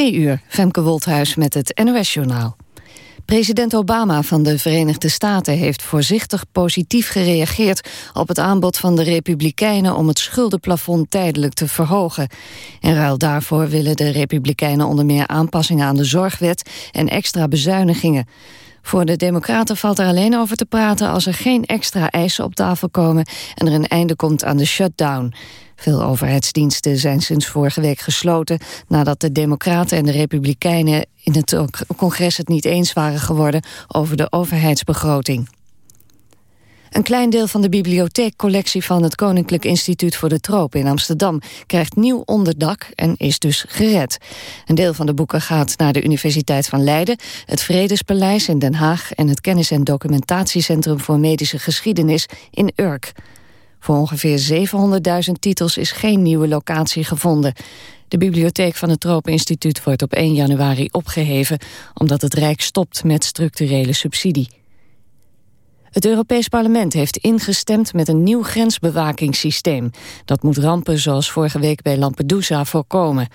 Twee uur, Femke Wolthuis met het NOS-journaal. President Obama van de Verenigde Staten heeft voorzichtig positief gereageerd op het aanbod van de Republikeinen om het schuldenplafond tijdelijk te verhogen. In ruil daarvoor willen de Republikeinen onder meer aanpassingen aan de zorgwet en extra bezuinigingen. Voor de Democraten valt er alleen over te praten als er geen extra eisen op tafel komen en er een einde komt aan de shutdown. Veel overheidsdiensten zijn sinds vorige week gesloten... nadat de Democraten en de Republikeinen in het congres het niet eens waren geworden... over de overheidsbegroting. Een klein deel van de bibliotheekcollectie van het Koninklijk Instituut voor de Tropen in Amsterdam krijgt nieuw onderdak en is dus gered. Een deel van de boeken gaat naar de Universiteit van Leiden, het Vredespaleis in Den Haag en het Kennis- en Documentatiecentrum voor Medische Geschiedenis in Urk. Voor ongeveer 700.000 titels is geen nieuwe locatie gevonden. De bibliotheek van het Tropeninstituut wordt op 1 januari opgeheven... omdat het Rijk stopt met structurele subsidie. Het Europees Parlement heeft ingestemd met een nieuw grensbewakingssysteem. Dat moet rampen zoals vorige week bij Lampedusa voorkomen.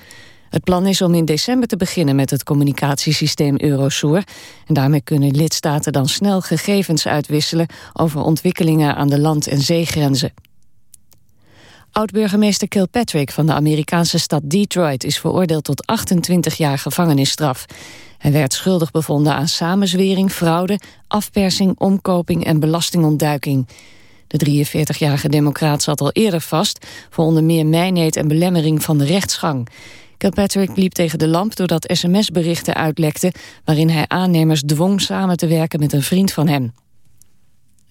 Het plan is om in december te beginnen met het communicatiesysteem Eurosur. En daarmee kunnen lidstaten dan snel gegevens uitwisselen over ontwikkelingen aan de land- en zeegrenzen. Oud-burgemeester Kilpatrick van de Amerikaanse stad Detroit is veroordeeld tot 28 jaar gevangenisstraf. Hij werd schuldig bevonden aan samenzwering, fraude, afpersing, omkoping en belastingontduiking. De 43-jarige democraat zat al eerder vast voor onder meer mijnheid en belemmering van de rechtsgang. Kilpatrick liep tegen de lamp doordat sms-berichten uitlekten... waarin hij aannemers dwong samen te werken met een vriend van hem.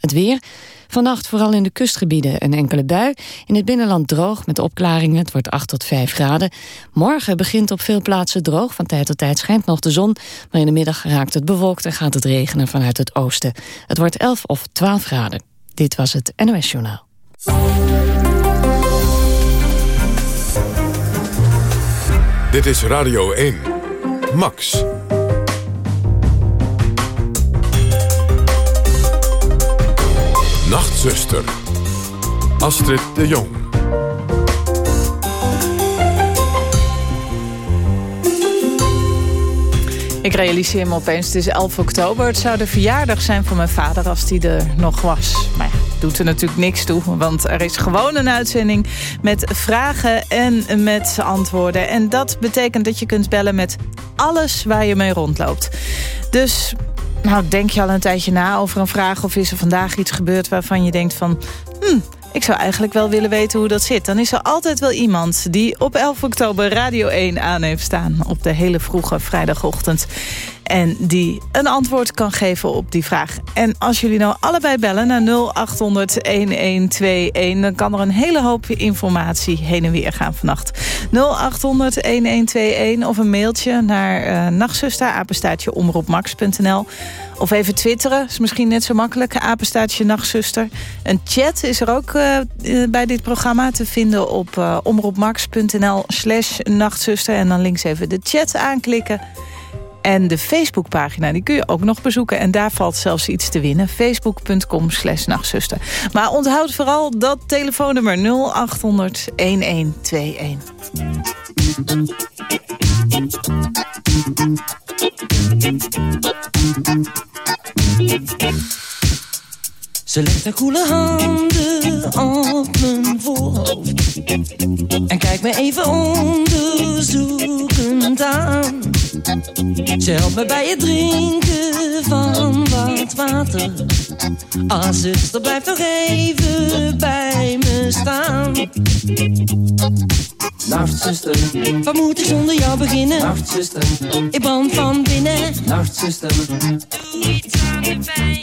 Het weer. Vannacht vooral in de kustgebieden een enkele bui. In het binnenland droog met opklaringen. Het wordt 8 tot 5 graden. Morgen begint op veel plaatsen droog. Van tijd tot tijd schijnt nog de zon. Maar in de middag raakt het bewolkt en gaat het regenen vanuit het oosten. Het wordt 11 of 12 graden. Dit was het NOS Journaal. Dit is Radio 1. Max. Nachtzuster. Astrid de Jong. Ik realiseer me opeens, het is 11 oktober. Het zou de verjaardag zijn van mijn vader als die er nog was. Maar ja, doet er natuurlijk niks toe. Want er is gewoon een uitzending met vragen en met antwoorden. En dat betekent dat je kunt bellen met alles waar je mee rondloopt. Dus nou, denk je al een tijdje na over een vraag... of is er vandaag iets gebeurd waarvan je denkt van... Hmm, ik zou eigenlijk wel willen weten hoe dat zit. Dan is er altijd wel iemand die op 11 oktober Radio 1 aan heeft staan... op de hele vroege vrijdagochtend. En die een antwoord kan geven op die vraag. En als jullie nou allebei bellen naar 0800-1121... dan kan er een hele hoop informatie heen en weer gaan vannacht. 0800-1121 of een mailtje naar uh. Of even twitteren, is misschien net zo makkelijk. Apenstaatje Nachtzuster. Een chat is er ook uh, bij dit programma te vinden op uh, omroepmax.nl slash nachtzuster. En dan links even de chat aanklikken. En de Facebookpagina, die kun je ook nog bezoeken. En daar valt zelfs iets te winnen. Facebook.com slash nachtzuster. Maar onthoud vooral dat telefoonnummer 0800 1121. Ze legt haar koele handen op mijn voorhoofd. En kijkt me even onderzoekend aan. Ze helpt me bij het drinken van wat water. Ah, zuster, blijf nog even bij me staan. Nachtzuster, wat moet ik zonder jou beginnen? Nachtzuster, ik brand van binnen. Nachtzuster, doe iets aan de pijn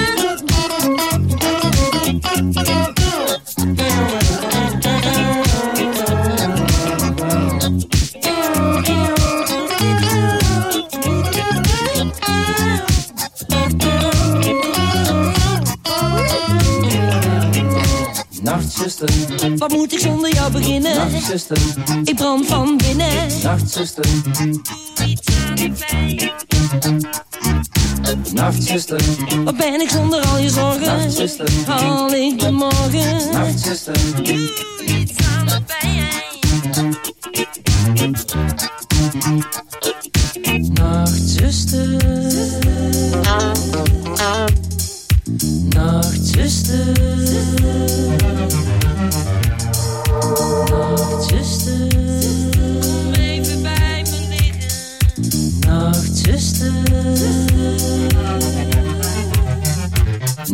Nachtzuster, Wat moet ik zonder jou beginnen? nachtzuster, Ik brand van binnen. nachtzuster, Doe iets aan de pijn. nachtzuster, Wat ben ik zonder al je zorgen? nachtzuster, Haal ik de morgen? nachtzuster. Doe iets aan de pijn. Nachtzuster, nachtzuster, nachtzuster,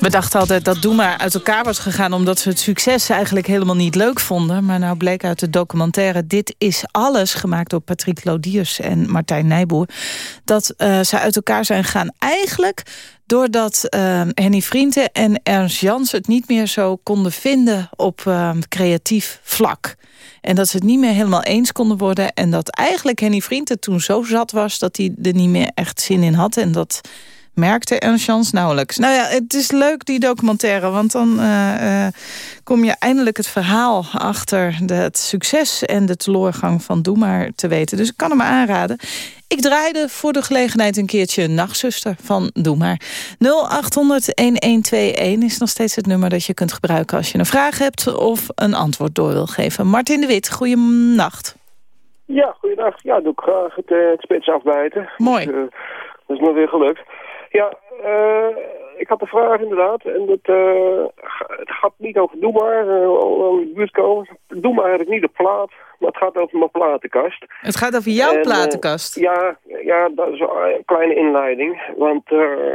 We dachten altijd dat Doe maar uit elkaar was gegaan... omdat ze het succes eigenlijk helemaal niet leuk vonden. Maar nou bleek uit de documentaire Dit is Alles... gemaakt door Patrick Lodiers en Martijn Nijboer... dat eh, ze uit elkaar zijn gegaan eigenlijk... doordat eh, Henny Vrienden en Ernst Jans het niet meer zo konden vinden... op eh, creatief vlak. En dat ze het niet meer helemaal eens konden worden. En dat eigenlijk Henny Vrienden toen zo zat was... dat hij er niet meer echt zin in had. En dat merkte Ernst Jans nauwelijks. Nou ja, het is leuk die documentaire, want dan eh, eh, kom je eindelijk het verhaal achter de, het succes en de teleurgang van Doe maar te weten. Dus ik kan hem aanraden. Ik draaide voor de gelegenheid een keertje Nachtzuster van Doe maar. 0800-1121 is nog steeds het nummer dat je kunt gebruiken als je een vraag hebt of een antwoord door wil geven. Martin de Wit, goeienacht. Ja, goeiedag. Ja, doe ik graag het, het spits afbijten. Mooi. Dus, dat is me weer gelukt. Ja, eh, ik had een vraag inderdaad. En dat, eh, ga- het gaat niet over Doe maar, eh, aan de buurt komen. Doe maar eigenlijk niet de plaat, maar het gaat over mijn platenkast. Het gaat over jouw En, platenkast. Ja, ja, dat is een kleine inleiding. Want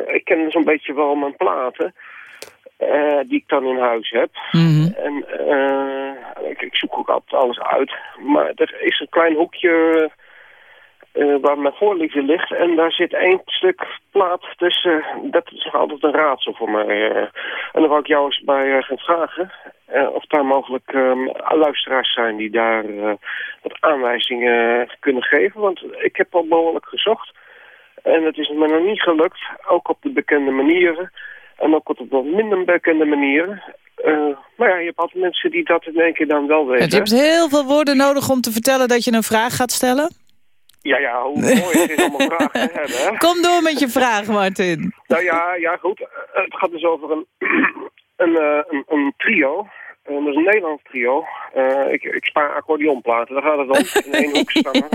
ik ken zo'n beetje wel mijn platen. eh, die ik dan in huis heb. Mhm. En eh, ik, ik zoek ook altijd alles uit. Maar er is een klein hoekje eh, waar mijn voorliefde ligt. En daar zit één stuk plaat tussen. Dat is nog altijd een raadsel voor mij. eh. en dan wou ik jou eens bij eh, gaan vragen. of daar mogelijk eh, luisteraars zijn die daar wat aanwijzingen kunnen geven. Want ik heb al behoorlijk gezocht. En het is me nog niet gelukt. Ook op de bekende manieren. En ook op wat minder bekende manieren. Maar ja, je hebt altijd mensen die dat in één keer dan wel weten. Je hebt heel veel woorden nodig om te vertellen dat je een vraag gaat stellen. Ja, ja, hoe mooi het is om een vraag te hebben. Hè? Kom door met je vraag, Martin. Nou ja, ja, goed. Het gaat dus over een, een, eh, een, een trio. Eh, dat is een Nederlands trio. Eh, ik, ik spaar accordeonplaten, daar gaat het om. In één hoek staan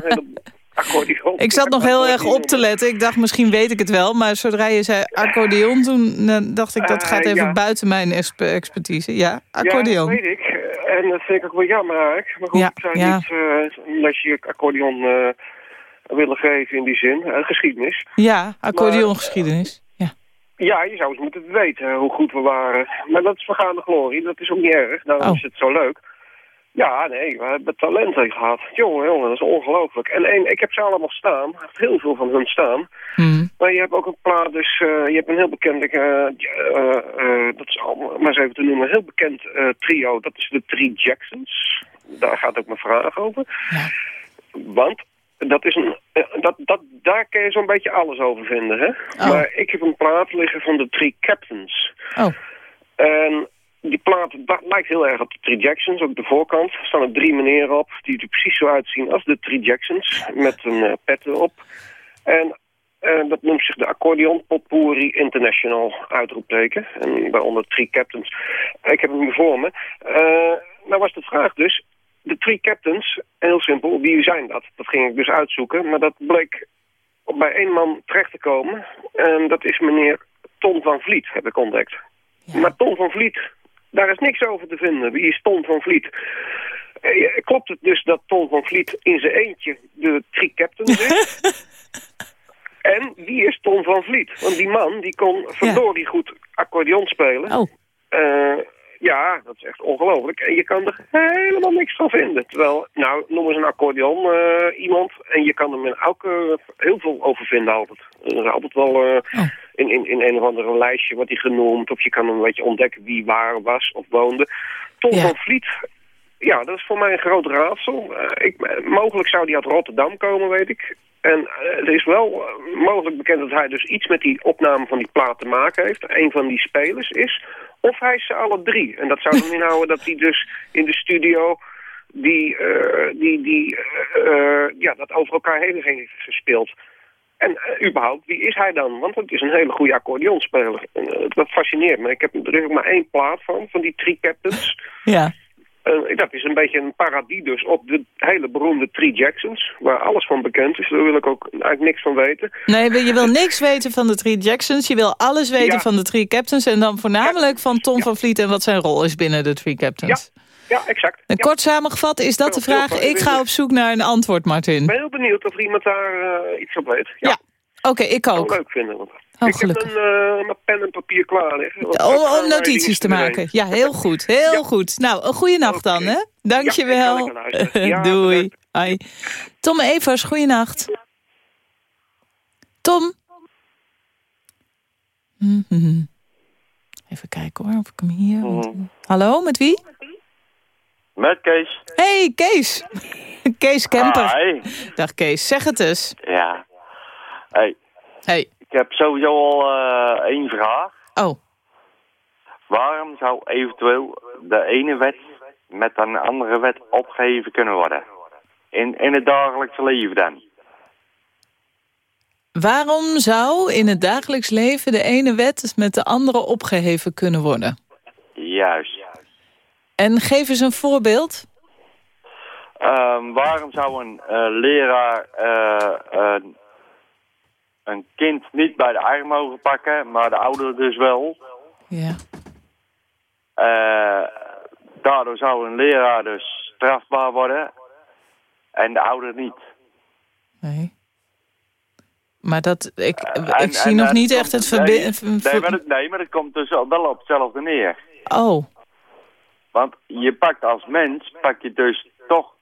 accordeon. Ik zat nog heel erg op te letten. Ik dacht, misschien weet ik het wel. Maar zodra je zei accordeon, toen dacht ik... dat gaat even ja. buiten mijn exp- expertise. Ja, Ja, accordeon. dat weet ik. En dat vind ik ook wel jammer eigenlijk. Maar goed, Ja, ik ja. niet uh, een lesje accordeon willen geven in die zin. Eh, geschiedenis. Ja, accordeongeschiedenis. Ja. Ja, je zou eens moeten weten hoe goed we waren. Maar dat is vergaande glorie, dat is ook niet erg. Daarom Oh. is het zo leuk. Ja, nee, we hebben talenten gehad. Jongen, jongen, dat is ongelooflijk. En één, ik heb ze allemaal staan, heel veel van hun staan. Hmm. Maar je hebt ook een plaat, dus eh, je hebt een heel bekend, eh, eh, eh, dat is allemaal, maar eens even te noemen, een heel bekend eh, trio. Dat is de Three Jacksons. Daar gaat ook mijn vraag over. Want dat is een, eh, dat, dat, daar kun je zo'n beetje alles over vinden, hè? Oh. Maar ik heb een plaat liggen van de Three Captains. Oh, En die plaat dat lijkt heel erg op de Three Jacksons, ook de voorkant. Staan er drie meneren op die er precies zo uitzien als de Three Jacksons, met een eh, pet erop. En eh, dat noemt zich de Accordeon Potpourri International uitroepteken. En daaronder Three Captains. Ik heb hem voor me. Nou was de vraag dus, de Three Captains, heel simpel, wie zijn dat? Dat ging ik dus uitzoeken, maar dat bleek bij één man terecht te komen. En dat is meneer Ton van Vliet, heb ik ontdekt. Maar Ton van Vliet, daar is niks over te vinden. Wie is Ton van Vliet? Eh, Klopt het dus dat Ton van Vliet in zijn eentje de Three Captains is? en wie is Ton van Vliet? Want die man die kon verdorie goed accordeon spelen. oh. Eh, ja, dat is echt ongelooflijk. En je kan er helemaal niks van vinden. Terwijl, nou, noem eens een accordeon eh, iemand. En je kan er ook eh, heel veel over vinden altijd. Er is altijd wel eh, in, in, in een of andere lijstje wordt hij genoemd. Of je kan een beetje ontdekken wie waar was of woonde. Tom Ja. van Vliet, ja, dat is voor mij een groot raadsel. Eh, ik, eh, mogelijk zou die uit Rotterdam komen, weet ik. En eh, het is wel mogelijk bekend dat hij dus iets met die opname van die plaat te maken heeft. Een van die spelers is. Of hij is ze alle drie. En dat zou dan inhouden dat hij dus in de studio die, die, die ja, dat over elkaar heen heeft gespeeld. En überhaupt, wie is hij dan? Want het is een hele goede accordeonspeler. En, dat fascineert me. Ik heb er ook maar één plaat van, van die Three Captains. Ja. Eh, dat is een beetje een paradie dus op de hele beroemde Three Jacksons. Waar alles van bekend is. Daar wil ik ook eigenlijk niks van weten. Nee, je wil niks weten van de Three Jacksons. Je wil alles weten Ja. van de Three Captains. En dan voornamelijk van Tom Ja. van Vliet en wat zijn rol is binnen de Three Captains. Ja, exact. En kort samengevat is dat de vraag. Ik ga op zoek naar een antwoord, Ik ben Martin. heel benieuwd of iemand daar eh, iets op weet. Ja, Oké, ik zou ook. ik leuk vinden. Oh, ik gelukkig. heb een, eh, mijn pen en papier klaar liggen. want Om, notities te maken. Ja, heel goed. Heel Ja. goed. Nou, een goede nacht dan, hè? Dankjewel. Ja. Ja, Doei. Hoi. Tom Evers, goeienacht. Tom? Even kijken hoor, of ik hem hier... want- Hallo, met wie? Met Kees. Hey, Kees. Kees Kemper. Hi. Dag Kees, zeg het eens. Ja. Hey, Hey. Ik heb sowieso al eh, één vraag. Oh, Waarom zou eventueel de ene wet met een andere wet opgeheven kunnen worden? In, in het dagelijkse leven dan? waarom zou in het dagelijks leven de ene wet met de andere opgeheven kunnen worden? Juist. En geef eens een voorbeeld. Ehm, waarom zou een eh, leraar eh, een, een kind niet bij de arm mogen pakken, maar de ouder dus wel? Ja. Eh, daardoor zou een leraar dus strafbaar worden en de ouder niet. Nee. Maar dat, ik, En- ik zie en- nog en niet echt het nee, verbinden. Nee, maar, het- nee, maar dat komt dus wel op hetzelfde neer. Oh, Want je pakt als mens, pak je dus toch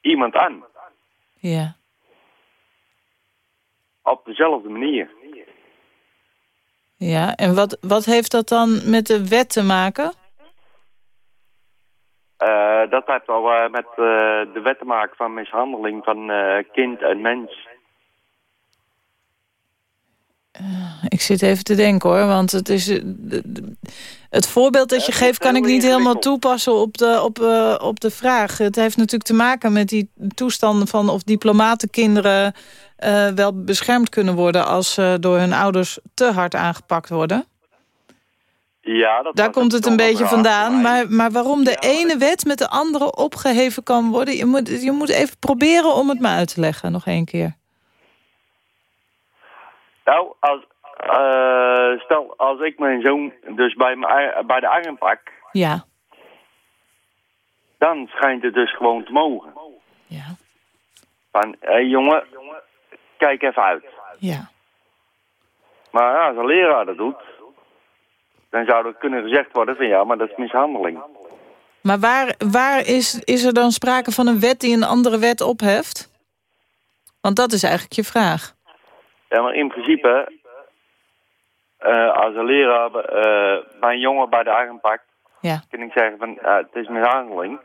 iemand aan. ja. Op dezelfde manier. Ja, en wat, wat heeft dat dan met de wet te maken? Eh, dat heeft al eh, met eh, de wet te maken van mishandeling van eh, kind en mens. Ik zit even te denken hoor, want het is... Het voorbeeld dat je geeft kan ik niet helemaal toepassen op de, op, eh, op de vraag. Het heeft natuurlijk te maken met die toestanden van of diplomatenkinderen eh, wel beschermd kunnen worden als ze door hun ouders te hard aangepakt worden. Ja, dat Daar komt het een beetje vandaan. Maar, maar waarom de ene wet met de andere opgeheven kan worden... Je moet, je moet even proberen om het me uit te leggen, nog één keer. Nou, als, eh, stel als ik mijn zoon dus bij, mijn, bij de arm pak, Ja, dan schijnt het dus gewoon te mogen. ja, Van, hé jongen, kijk even uit. ja. Maar ja, als een leraar dat doet, dan zou er kunnen gezegd worden van ja, maar dat is mishandeling. Maar waar, waar is, is er dan sprake van een wet die een andere wet opheft? Want dat is eigenlijk je vraag. Ja, maar in principe, eh, als een leraar eh, bij een jongen bij de arm pakt, Ja. kan ik zeggen van, ja, het is mishandeling.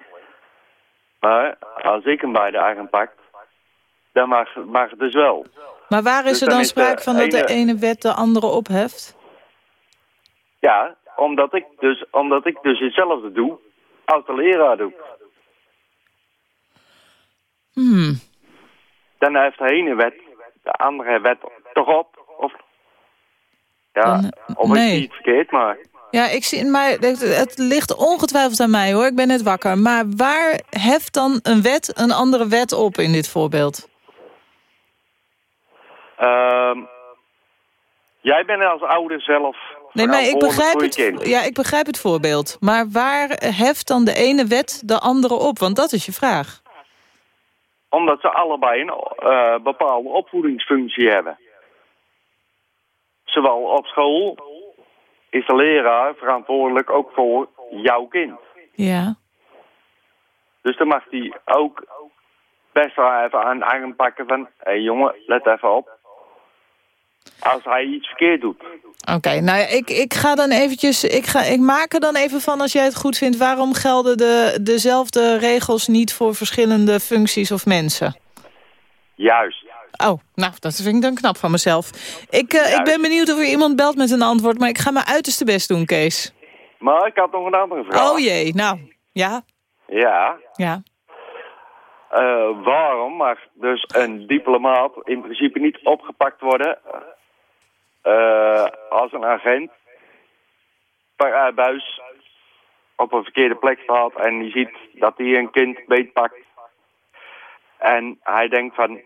Maar als ik hem bij de arm pak, dan mag, mag het dus wel. Maar waar is Dus er dan dan is de sprake van dat de ene- ene wet de andere opheft? Ja, omdat ik dus, omdat ik dus hetzelfde doe als de leraar doet. Hmm. Dan heeft de ene wet de andere wet toch op. Of, ja, Dan- of nee. ik zie het verkeerd, maar... Ja, ik zie, maar het, het ligt ongetwijfeld aan mij hoor. Ik ben net wakker. Maar waar heft dan een wet een andere wet op in dit voorbeeld? Ehm, jij bent als ouder zelf Nee, maar ik begrijp, het, ja, ik begrijp het voorbeeld. Maar waar heft dan de ene wet de andere op? Want dat is je vraag. Omdat ze allebei een eh, bepaalde opvoedingsfunctie hebben. Zowel op school is de leraar verantwoordelijk ook voor jouw kind. Ja. Dus dan mag hij ook best wel even aan de arm pakken van... Hé hey jongen, let even op. Als hij iets verkeerd doet. Oké, nou ja, ik, ik ga dan eventjes... Ik, ga, ik maak er dan even van, als jij het goed vindt... waarom gelden de, dezelfde regels niet voor verschillende functies of mensen? Juist. Oh, nou, dat vind ik dan knap van mezelf. Ik, eh, ik ben benieuwd of er iemand belt met een antwoord... maar ik ga mijn uiterste best doen, Kees. Maar ik had nog een andere vraag. Oh jee, nou, ja, Ja. ja. Eh, waarom mag dus een diplomaat in principe niet opgepakt worden als een agent per eh, buis op een verkeerde plek staat en die ziet dat hij een kind beetpakt en hij denkt van,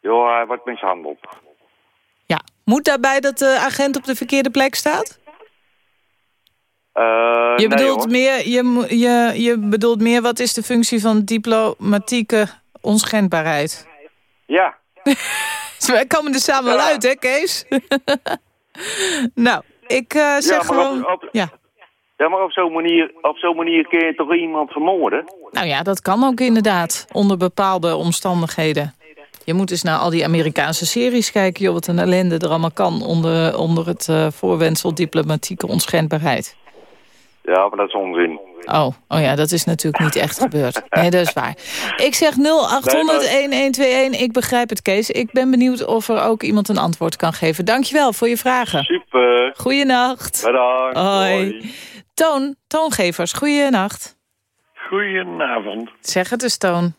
joh, hij wordt mishandeld. Ja, moet daarbij dat de agent op de verkeerde plek staat? Eh, Je bedoelt, meer, je, je, je bedoelt meer, wat is de functie van diplomatieke onschendbaarheid? Ja, Wij komen er samen wel uit, hè, Kees? nou, ik eh, zeg gewoon... op, op, Ja. ja, maar op zo'n manier, op zo'n manier kun je toch iemand vermoorden? Nou ja, dat kan ook inderdaad, onder bepaalde omstandigheden. Je moet eens naar al die Amerikaanse series kijken... joh, wat een ellende er allemaal kan onder, onder het eh, voorwendsel diplomatieke onschendbaarheid. Ja, maar dat is onzin. Oh, oh ja, dat is natuurlijk niet echt gebeurd. Nee, dat is waar. Ik zeg 0800-1121. Ik begrijp het, Kees. Ik ben benieuwd of er ook iemand een antwoord kan geven. Dankjewel voor je vragen. Super, Goeienacht. bedankt. Hoi. Toon, toongevers, goeienacht. Goedenavond. Zeg het eens, Toon.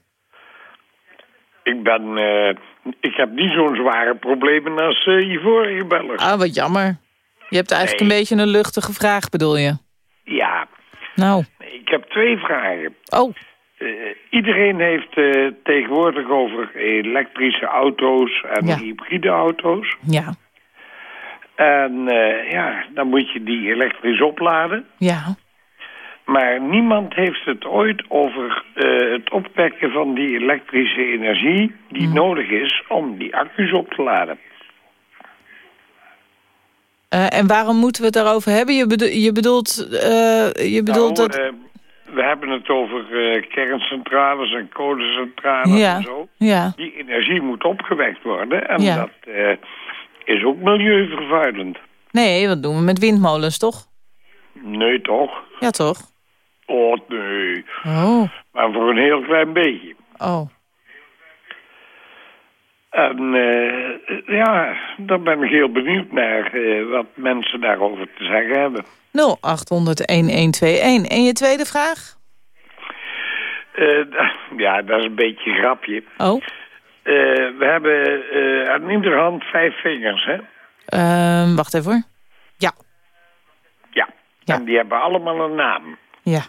Ik ben, eh, ik heb niet zo'n zware problemen als eh je vorige beller. Ah, wat jammer. Je hebt eigenlijk Nee. een beetje een luchtige vraag, bedoel je? Ja, Nou, ik heb twee vragen. oh, Eh, iedereen heeft eh, tegenwoordig over elektrische auto's en Ja. hybride auto's. ja, En eh, ja, dan moet je die elektrisch opladen. ja. Maar niemand heeft het ooit over het opwekken van die elektrische energie... die Hmm. nodig is om die accu's op te laden. Eh, en waarom moeten we het daarover hebben? Je, bedo- je bedoelt, eh, je bedoelt Nou, dat... eh, we hebben het over kerncentrales en kolencentrales ja, en zo. ja, Die energie moet opgewekt worden en Ja. dat is ook milieuvervuilend. nee, wat doen we met windmolens, toch? Nee, toch? Ja, toch? Oh, nee. Oh, Maar voor een heel klein beetje. oh. En eh, ja, daar ben ik heel benieuwd naar eh, wat mensen daarover te zeggen hebben. 0800-1121. En je tweede vraag? Eh, ja, dat is een beetje een grapje. Oh, we hebben aan ieder hand vijf vingers, hè? ehm, wacht even hoor. Ja, Ja. Ja. En die hebben allemaal een naam. ja,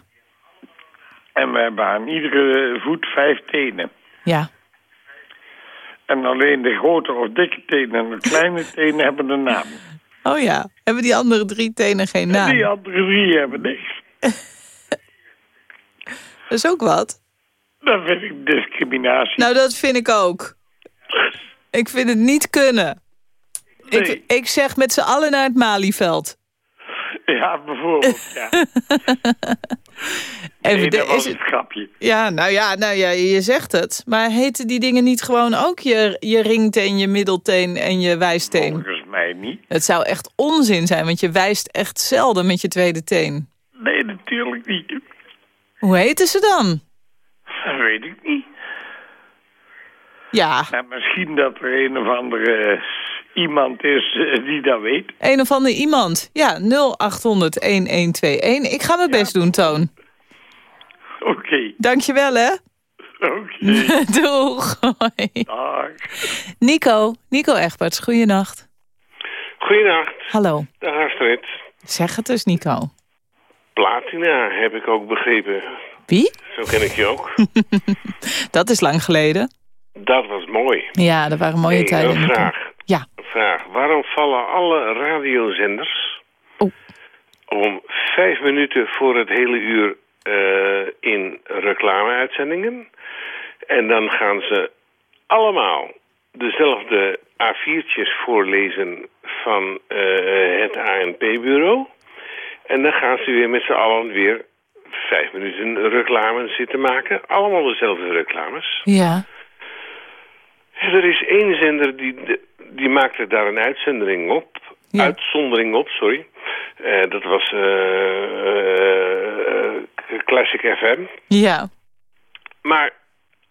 En we hebben aan iedere voet vijf tenen. ja. En alleen de grote of dikke tenen en de kleine tenen hebben een naam. Oh ja, hebben die andere drie tenen geen En naam? die andere drie hebben niks. Dat is ook wat. Dat vind ik discriminatie. Nou, dat vind ik ook. Ik vind het niet kunnen. Ik, ik zeg met z'n allen naar het Malieveld. Ja, bijvoorbeeld, ja. Even, Nee, dat was is het grapje. ja, nou ja, nou ja, je zegt het. Maar heten die dingen niet gewoon ook je, je ringteen, je middelteen en je wijsteen? Volgens mij niet. Het zou echt onzin zijn, want je wijst echt zelden met je tweede teen. Nee, natuurlijk niet. Hoe heten ze dan? Dat weet ik niet. Ja, Nou, misschien dat er een of andere iemand is eh, die dat weet. een of ander iemand. Ja, 0800-1121. Ik ga mijn best doen, Toon. Oké, Dankjewel, hè. oké. Doeg. Hoi. Dag. Nico, Nico Egberts, goeienacht. Goeienacht, Hallo. dag Astrid. Zeg het eens, Nico. Platina heb ik ook begrepen. Wie? Zo ken ik je ook. Dat is lang geleden. Dat was mooi. Ja, dat waren mooie Hey, tijden. een vraag. Vraag. Waarom vallen alle radiozenders Oh. om vijf minuten voor het hele uur eh, in reclameuitzendingen? En dan gaan ze allemaal dezelfde A4'tjes voorlezen van eh, het ANP-bureau. En dan gaan ze weer met z'n allen weer vijf minuten reclame zitten maken. Allemaal dezelfde reclames. Ja. Er is één zender die, die maakte daar een uitzendering op. Ja. Uitzondering op, sorry. Eh, dat was eh, eh, Classic FM. Ja. Maar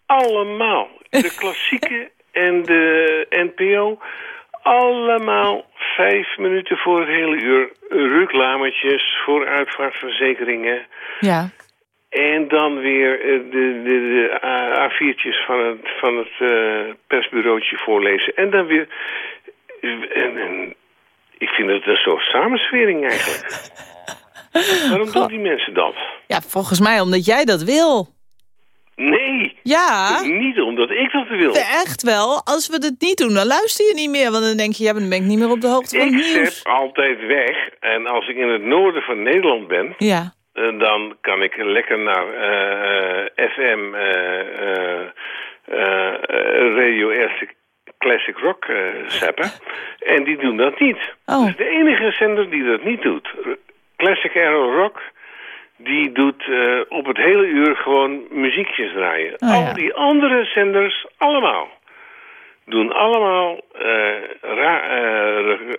allemaal, de klassieke en de NPO... allemaal vijf minuten voor het hele uur reclametjes voor uitvaartverzekeringen... Ja. En dan weer eh, de, de, de A- A4'tjes van het, van het eh, persbureautje voorlezen. En dan weer... En, en, ik vind het een soort samenswering eigenlijk. Waarom doen die mensen dat? Ja, volgens mij omdat jij dat wil. Nee, Ja. niet omdat ik dat wil. Echt wel. Als we dat niet doen, dan luister je niet meer. Want dan denk je, ja, dan ben ik niet meer op de hoogte van Ik het nieuws. zet altijd weg. En als ik in het noorden van Nederland ben... Ja. Dan kan ik lekker naar eh, FM eh, eh, eh, Radio Eerste Classic Rock zappen. En die doen dat niet. Oh. Dat is de enige zender die dat niet doet. Classic Aero Rock, die doet op het hele uur gewoon muziekjes draaien. Oh, Al die andere zenders, allemaal. Doen allemaal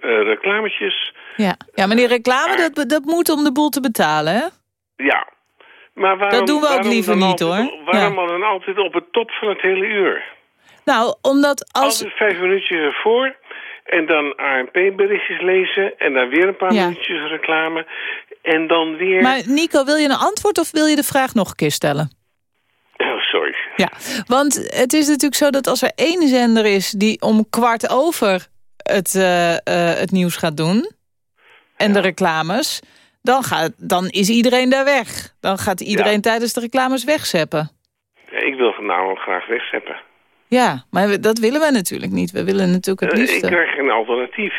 reclametjes. Ja. ja, maar die reclame, dat, dat moet om de boel te betalen, hè? Ja. Maar waarom, Dat doen we ook liever niet, altijd- hoor. Waarom Ja. dan altijd op het top van het hele uur? Nou, omdat als... Altijd vijf minuutjes ervoor. En dan ANP-berichtjes lezen. En dan weer een paar Ja. minuutjes reclame. En dan weer... Maar Nico, wil je een antwoord of wil je de vraag nog een keer stellen? Oh, sorry. Ja, want het is natuurlijk zo dat als er één zender is... die om kwart over het, eh, eh, het nieuws gaat doen... en de reclames, dan, gaat, dan is iedereen daar weg. Dan gaat iedereen Ja. tijdens de reclames wegzeppen. Ik wil namelijk graag wegzeppen. Ja, maar dat willen we natuurlijk niet. We willen natuurlijk het Eh, ik liefste. krijg geen alternatief.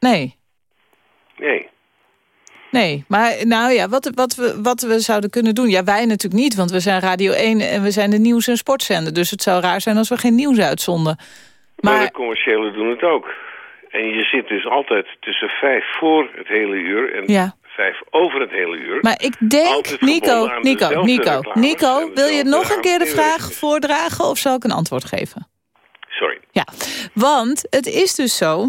Nee, Nee. nee. Maar nou ja, wat, wat, we, wat we zouden kunnen doen... Ja, wij natuurlijk niet, want we zijn Radio 1 en we zijn de nieuws- en sportzender. Dus het zou raar zijn als we geen nieuws uitzonden. Maar, Maar de commerciële doen het ook. En je zit dus altijd tussen vijf voor het hele uur... en Ja. vijf over het hele uur. Maar ik denk, Nico, Nico, Nico, Nico, wil je nog een keer de vraag voordragen of zal ik een antwoord geven? Sorry. Ja, want het is dus zo.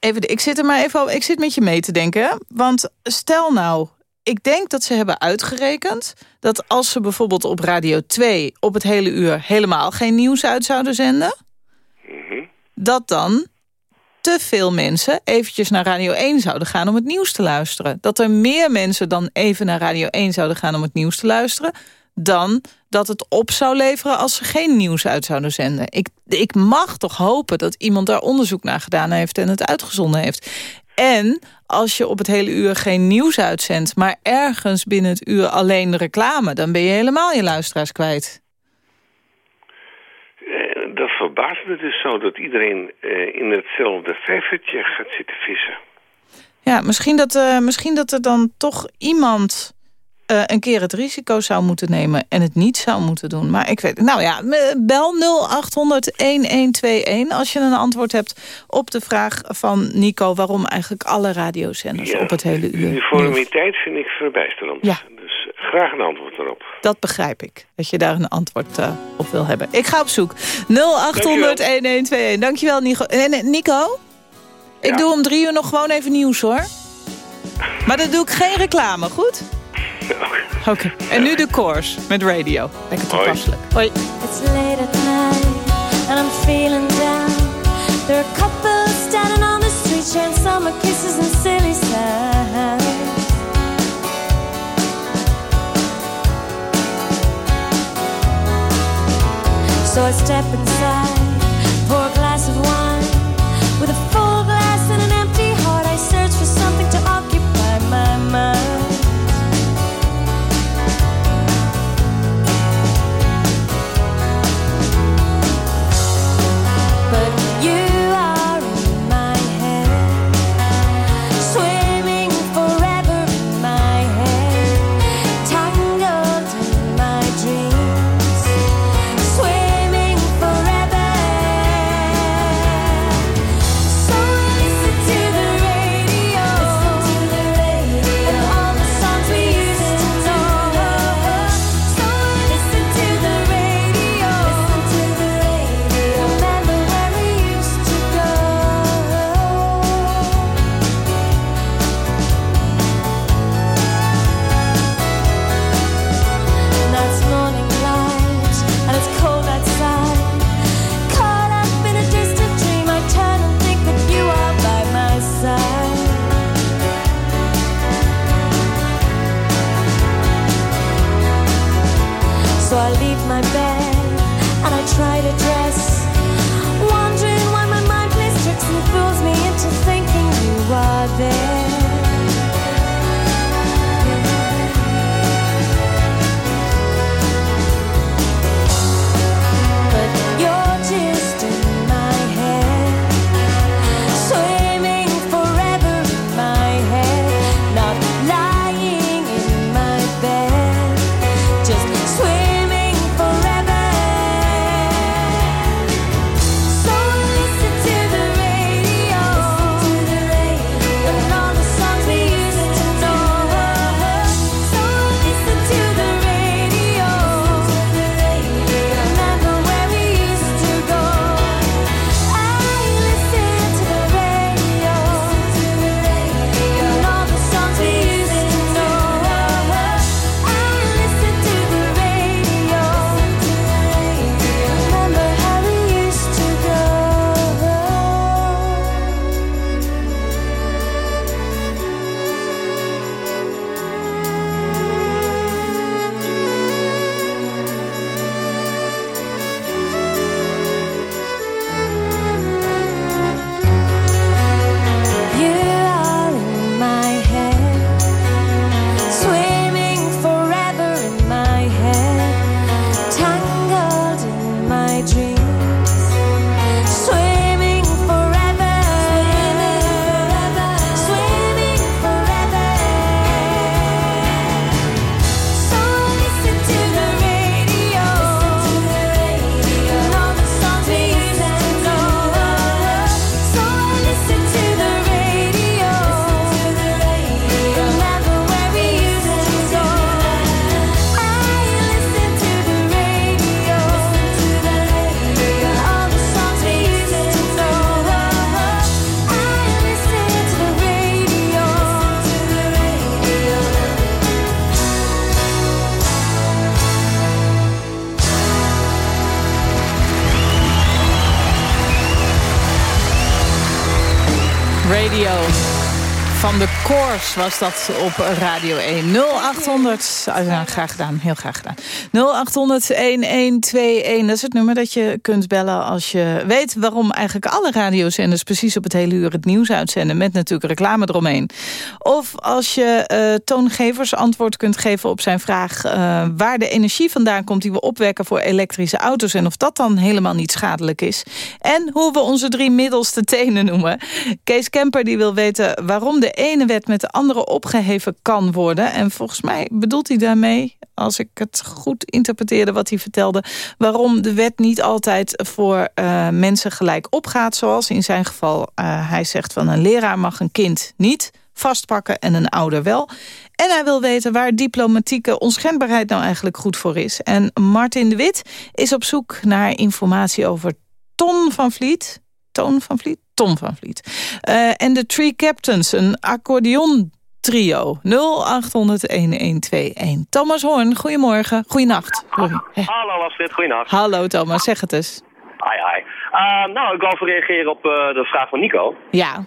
Even, ik zit er maar even op, ik zit met je mee te denken. Want stel nou, ik denk dat ze hebben uitgerekend dat als ze bijvoorbeeld op Radio 2 op het hele uur helemaal geen nieuws uit zouden zenden, Mhm. dat dan te veel mensen eventjes naar Radio 1 zouden gaan om het nieuws te luisteren. Dat er meer mensen dan even naar Radio 1 zouden gaan om het nieuws te luisteren... dan dat het op zou leveren als ze geen nieuws uit zouden zenden. Ik, ik mag toch hopen dat iemand daar onderzoek naar gedaan heeft... en het uitgezonden heeft. En als je op het hele uur geen nieuws uitzendt... maar ergens binnen het uur alleen reclame... dan ben je helemaal je luisteraars kwijt. Dat verbaast me dus zo dat iedereen eh, in hetzelfde vijvertje gaat zitten vissen. Ja, misschien dat, eh, misschien dat er dan toch iemand eh, een keer het risico zou moeten nemen... en het niet zou moeten doen. Maar ik weet... Nou ja, bel 0800-1121 als je een antwoord hebt op de vraag van Nico... waarom eigenlijk alle radiozenders op het hele uur... Uniformiteit vind ik verbijsterend. Ja. Graag een antwoord erop. Dat begrijp ik, dat je daar een antwoord uh, op wil hebben. Ik ga op zoek. 0800-1121. Dankjewel, Nico. En, Nico? Ik doe om drie uur nog gewoon even nieuws, hoor. Maar dan doe ik geen reclame, goed? Oké. Okay. En nu de course met radio. Lekker toepasselijk. Hoi. It's late at night and I'm feeling down. There are couples standing on the street sharing summer kisses and So I step inside, pour a glass of wine Was dat op Radio 1. 0800, ah, ja, graag gedaan, heel graag gedaan. 0800-1121, dat is het nummer dat je kunt bellen... als je weet waarom eigenlijk alle radiozenders... precies op het hele uur het nieuws uitzenden... met natuurlijk reclame eromheen. Of als je eh, toongevers antwoord kunt geven op zijn vraag... eh, waar de energie vandaan komt die we opwekken voor elektrische auto's... en of dat dan helemaal niet schadelijk is. En hoe we onze drie middelste tenen noemen. Kees Kemper die wil weten waarom de ene wet wet met de andere opgeheven kan worden. En volgens mij bedoelt hij daarmee, als ik het goed interpreteerde wat hij vertelde... waarom de wet niet altijd voor uh, mensen gelijk opgaat. Zoals in zijn geval uh, hij zegt van een leraar mag een kind niet vastpakken en een ouder wel. En hij wil weten waar diplomatieke onschendbaarheid nou eigenlijk goed voor is. En Martin de Wit is op zoek naar informatie over Ton van Vliet. Toon van Vliet? Tom van Vliet. Uh, en de Three Captains, een accordeon trio. 0800-1121. Thomas Hoorn, goedemorgen. Goeienacht. Hallo Astrid, goeienacht. Hallo Thomas, zeg het eens. Hi, hi. Uh, nou, ik wil even reageren op uh, de vraag van Nico. Ja.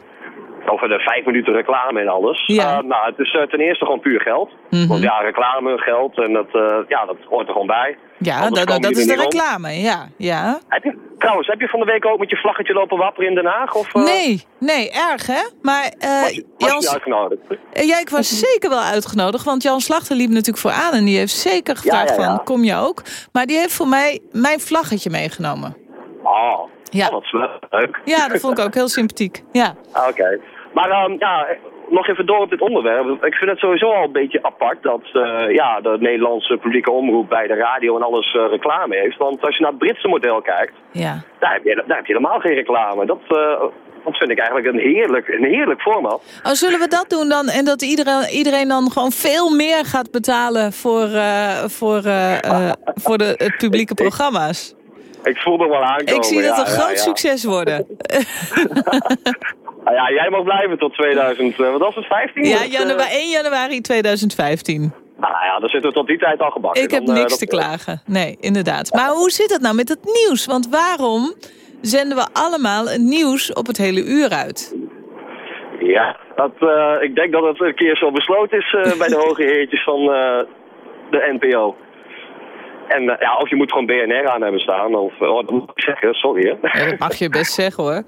Over de vijf minuten reclame en alles. Ja. Uh, nou, het is ten eerste gewoon puur geld. Mm -hmm. Want ja, reclame, geld, en dat, ja, dat hoort er gewoon bij. Ja, dat, dat is de reclame, ja. ja. Heb je, trouwens, heb je van de week ook met je vlaggetje lopen wapperen in Den Haag? Of, Nee, nee, erg hè? Maar uh, was, was Jans... je uitgenodigd? Ja, ik was zeker wel uitgenodigd, want Jan Slachter liep natuurlijk voor aan... en die heeft zeker gevraagd ja, ja, ja. van, kom je ook? Maar die heeft voor mij mijn vlaggetje meegenomen. Oh, ja. oh dat is leuk. Ja, dat vond ik ook heel sympathiek, ja. Oké. Okay. Maar um, ja, nog even door op dit onderwerp. Ik vind het sowieso al een beetje apart dat uh, ja, de Nederlandse publieke omroep bij de radio en alles uh, reclame heeft. Want als je naar het Britse model kijkt, ja. daar, heb je, daar heb je helemaal geen reclame. Dat, uh, dat vind ik eigenlijk een heerlijk, een heerlijk format. Oh, zullen we dat doen dan? En dat iedereen, iedereen dan gewoon veel meer gaat betalen voor, voor, voor de publieke programma's? Ik voel er wel aankomen. Ik zie dat ja, een groot ja, succes worden. nou ja, jij mag blijven tot 2000, wat was het, 15? Ja, januari, 1 januari 2015. Nou ja, dan zitten we tot die tijd al gebakken. Ik heb dan, niks te klagen. Nee, inderdaad. Maar hoe zit het nou met het nieuws? Want waarom zenden we allemaal het nieuws op het hele uur uit? Ja, dat, uh, ik denk dat het een keer zo besloten is uh, bij de hoge heertjes van de NPO. En uh, ja, of je moet gewoon BNR aan hebben staan. Of, oh, dat moet ik zeggen, sorry. Hè. Dat mag je best zeggen hoor.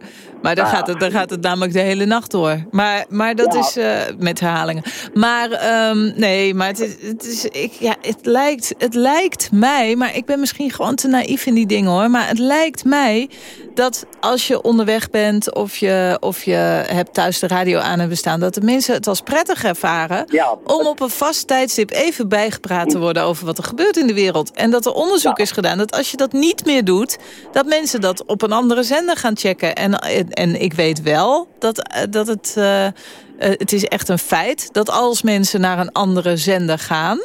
Maar dan, gaat, het, dan gaat het namelijk de hele nacht door. Maar, maar dat ja. is uh, met herhalingen. Maar um, nee, maar het, is, het, is, ik, ja, het, lijkt, het lijkt mij... Maar ik ben misschien gewoon te naïef in die dingen hoor. Maar het lijkt mij dat als je onderweg bent... of je, of je hebt thuis de radio aan hebben staan... dat de mensen het als prettig ervaren... Ja. om op een vast tijdstip even bijgepraat te worden... over wat er gebeurt in de wereld. En dat er onderzoek Ja. is gedaan dat als je dat niet meer doet... dat mensen dat op een andere zender gaan checken. En, en ik weet wel dat, eh, dat het... eh, eh, het is echt een feit dat als mensen naar een andere zender gaan...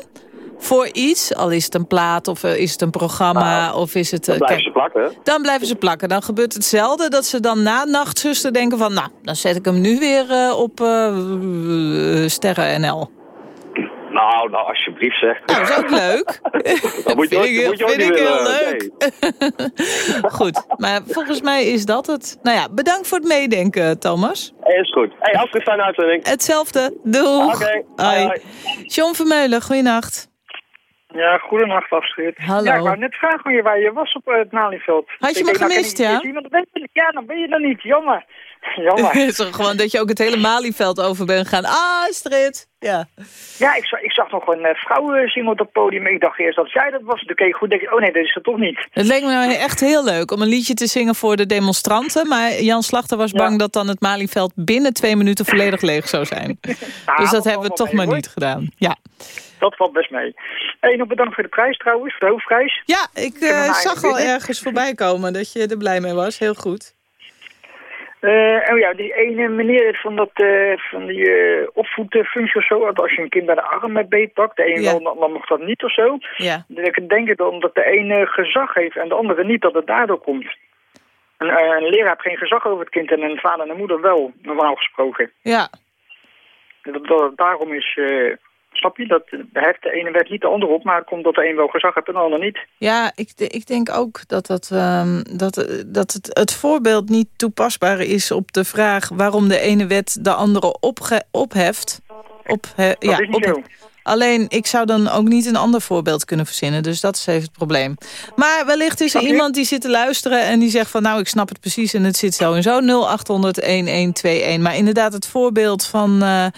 voor iets, al is het een plaat of is het een programma... Nou, of is het... Dan blijven kijk, ze plakken. dan blijven ze plakken. Dan gebeurt hetzelfde dat ze dan na Nachtzuster denken van... nou, dan zet ik hem nu weer op Sterren NL. Nou, nou, alsjeblieft zeg. Nou, dat is ook leuk. Dat moet je ook- vind ik, moet je vind ik heel willen, leuk. Goed, maar volgens mij is dat het. Nou ja, bedankt voor het meedenken, Thomas. Is goed. Hey, Astrid, fijne uitzending. Hetzelfde. Doeg. Oké, hoi. John Vermeulen, goeienacht. Ja, goedenacht Astrid. Hallo. Ja, ik wou net vragen hoe je, waar je was op eh, het Malieveld. Had je me nou, gemist, ik ja? eens iemand, dan ben je, ja, dan ben je er niet. Jammer. Jammer. Toch gewoon dat je ook het hele Malieveld over bent gegaan. Ah, Astrid. Ja. ja, ik, zag- ik zag nog een uh, vrouw eh, zingen op het podium. Ik dacht eerst dat zij dat was. Toen keek ik goed denk ik, oh nee, dat is het toch niet. Het leek me nou echt heel leuk om een liedje te zingen voor de demonstranten. Maar Jan Slachter was bang dat dan het Malieveld binnen twee minuten volledig leeg zou zijn. Dus dat hebben we toch mee, maar hoor. niet gedaan. Ja, Dat valt best mee. Hey, nog bedankt voor de prijs trouwens, voor de hoofdprijs. ja ik eh, zag al ergens voorbij komen dat je er blij mee was. Heel goed. Eh, oh ja, die ene meneer van, dat, eh, van die eh opvoedfunctie of zo. dat Als je een kind bij de arm met beet pakt, de een Ja. wel, dan mag dat niet of zo. Ja. Dan ik denk ik dan dat de ene gezag heeft en de andere niet, dat het daardoor komt. Een, een leraar heeft geen gezag over het kind en een vader en een moeder wel, normaal gesproken. Ja, Dat, dat het daarom is, snap je, dat heft de ene wet niet de andere op, maar komt dat de een wel gezag heeft en de ander niet. ja ik, ik denk ook dat, dat, ehm, dat, dat het, het voorbeeld niet toepasbaar is op de vraag... waarom de ene wet de andere opge, opheft. Op, Dat is niet op- zo. Alleen, ik zou dan ook niet een ander voorbeeld kunnen verzinnen. Dus dat is even het probleem. Maar wellicht is er je? iemand die zit te luisteren... en die zegt van, nou, ik snap het precies en het zit zo en zo. 0800-1121. Maar inderdaad, het voorbeeld van eh, eh,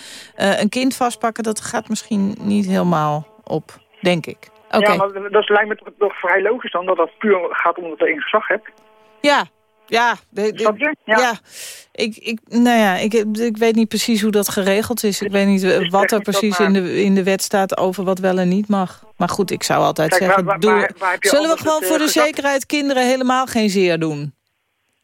een kind vastpakken... dat gaat misschien niet helemaal op, denk ik. Ja, maar dat lijkt me toch, toch vrij logisch dan, dat dat puur gaat omdat er een gezag hebt. ja. Ja, de- ja. Ja. Ik, ik, nou ja, ik, ik weet niet precies hoe dat geregeld is. Ik weet niet eh, wat er precies in de, in de wet staat over wat wel en niet mag. Maar goed, ik zou altijd Kijk, zeggen, waar- waar- waar- zullen we gewoon voor eh, de gezag? zekerheid kinderen helemaal geen zeer doen?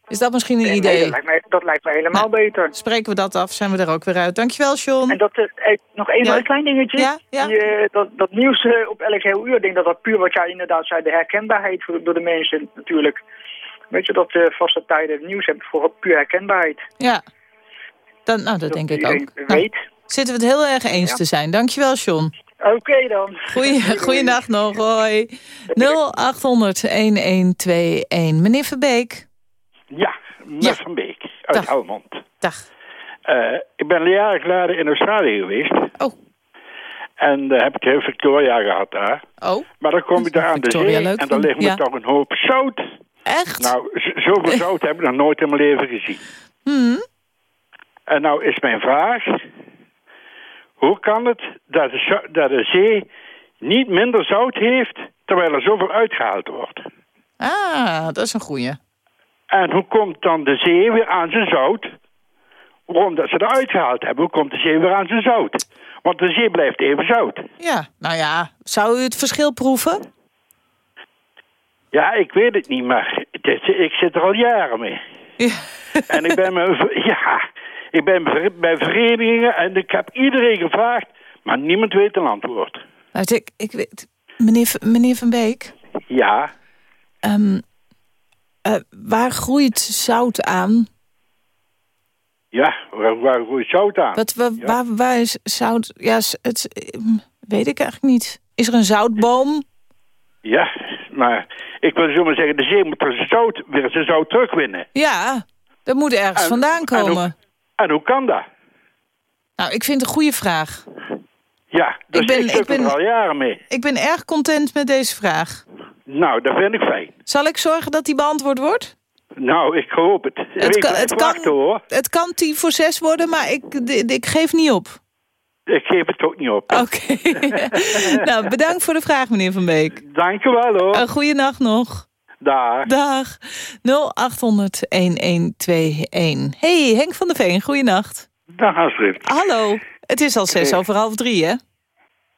Is dat misschien een Nee, idee? dat, lijkt mij, dat lijkt mij helemaal Nou, beter. Spreken we dat af, zijn we er ook weer uit. Dankjewel, John. En dat, eh, eh, nog één Ja. klein dingetje. Ja, ja. Die, eh, dat, dat nieuws eh, op elk heel uur, ik denk dat dat puur wat jij inderdaad zei, de herkenbaarheid voor, door de mensen natuurlijk. Weet je, dat eh vaste tijden het nieuws hebben voor puur herkenbaarheid. Ja, dan, nou, dat denk ik ook. iedereen Nou, weet. zitten we het heel erg eens Ja. te zijn. Dankjewel, John. Oké dan. Goeie, goeiedag nog, hoi. 0800-1121. Meneer Verbeek. Ja, Ja. van Beek uit Dag. Helmond. Dag. Eh, ik ben jaren geleden in Australië geweest. Oh. En daar heb ik heel Victoria gehad daar. Oh, Maar dan kom je daar aan de Victoria zee leuk en dan ligt me ja. toch een hoop zout. Echt? Nou, zoveel zout heb ik nog nooit in mijn leven gezien. Hmm. En nou is mijn vraag... Hoe kan het dat de, dat de zee niet minder zout heeft... terwijl er zoveel uitgehaald wordt? Ah, dat is een goeie. En hoe komt dan de zee weer aan zijn zout? Waarom dat ze eruit gehaald hebben, hoe komt de zee weer aan zijn zout? Want de zee blijft even zout. Ja, nou ja, zou u het verschil proeven? Ja, ik weet het niet, maar het is- ik zit er al jaren mee. Ja. En ik ben, me, ja, ik ben bij verenigingen en ik heb iedereen gevraagd, maar niemand weet een antwoord. Nou, ik, ik weet, meneer, meneer Van Beek, Ja, ehm, eh, waar groeit zout aan? ja, waar, waar groeit zout aan? Wat, waar, Ja. waar, waar is zout? Ja, het, ehm, weet ik eigenlijk niet. Is er een zoutboom? Ja, maar ik wil zo maar zeggen, de zee moet zijn zout, weer zijn zout terugwinnen. Ja, dat moet ergens En- vandaan en hoe- komen. En hoe kan dat? Nou, ik vind het een goede vraag. Ja, dus ik, ben- ik ben- er al jaren mee. Ik ben erg content met deze vraag. Nou, dat vind ik fijn. Zal ik zorgen dat die beantwoord wordt? Nou, ik hoop het. Het ik kan- het kan- hoor. Het kan tien voor zes worden, maar ik, ik geef niet op. Ik geef het ook niet op. Oké. nou, bedankt voor de vraag, meneer Van Beek. Dank je wel, hoor. Een goede nacht nog. Daar. Dag. 0800-1121. Hey, Henk van der Veen, goeienacht. Dag Astrid. Hallo. Het is al zes over half drie, hè?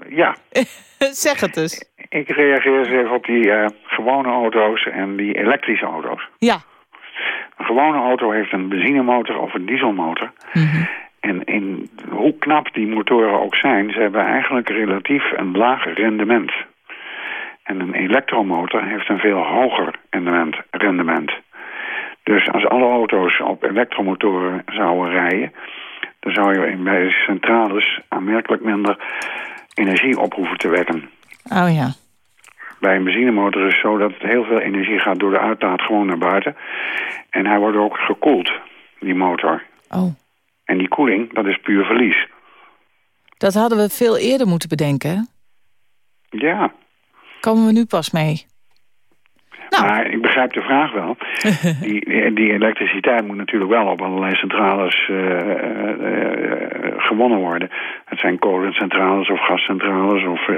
Ja, zeg het eens. ik reageer eens even op die eh, gewone auto's en die elektrische auto's. Ja. Een gewone auto heeft een benzinemotor of een dieselmotor. En in, hoe knap die motoren ook zijn, ze hebben eigenlijk relatief een laag rendement. En een elektromotor heeft een veel hoger rendement. rendement. Dus als alle auto's op elektromotoren zouden rijden... dan zou je in- bij centrales aanmerkelijk minder energie op hoeven te wekken. Oh ja. Bij een benzinemotor is het zo dat heel veel energie gaat door de uitlaat gewoon naar buiten. En hij wordt ook gekoeld, die motor. Oh. En die koeling, dat is puur verlies. Dat hadden we veel eerder moeten bedenken? Ja, Komen we nu pas mee? Nou. maar ik begrijp de vraag wel. die, die elektriciteit moet natuurlijk wel op allerlei centrales eh, eh, eh, gewonnen worden. Het zijn kolencentrales of gascentrales of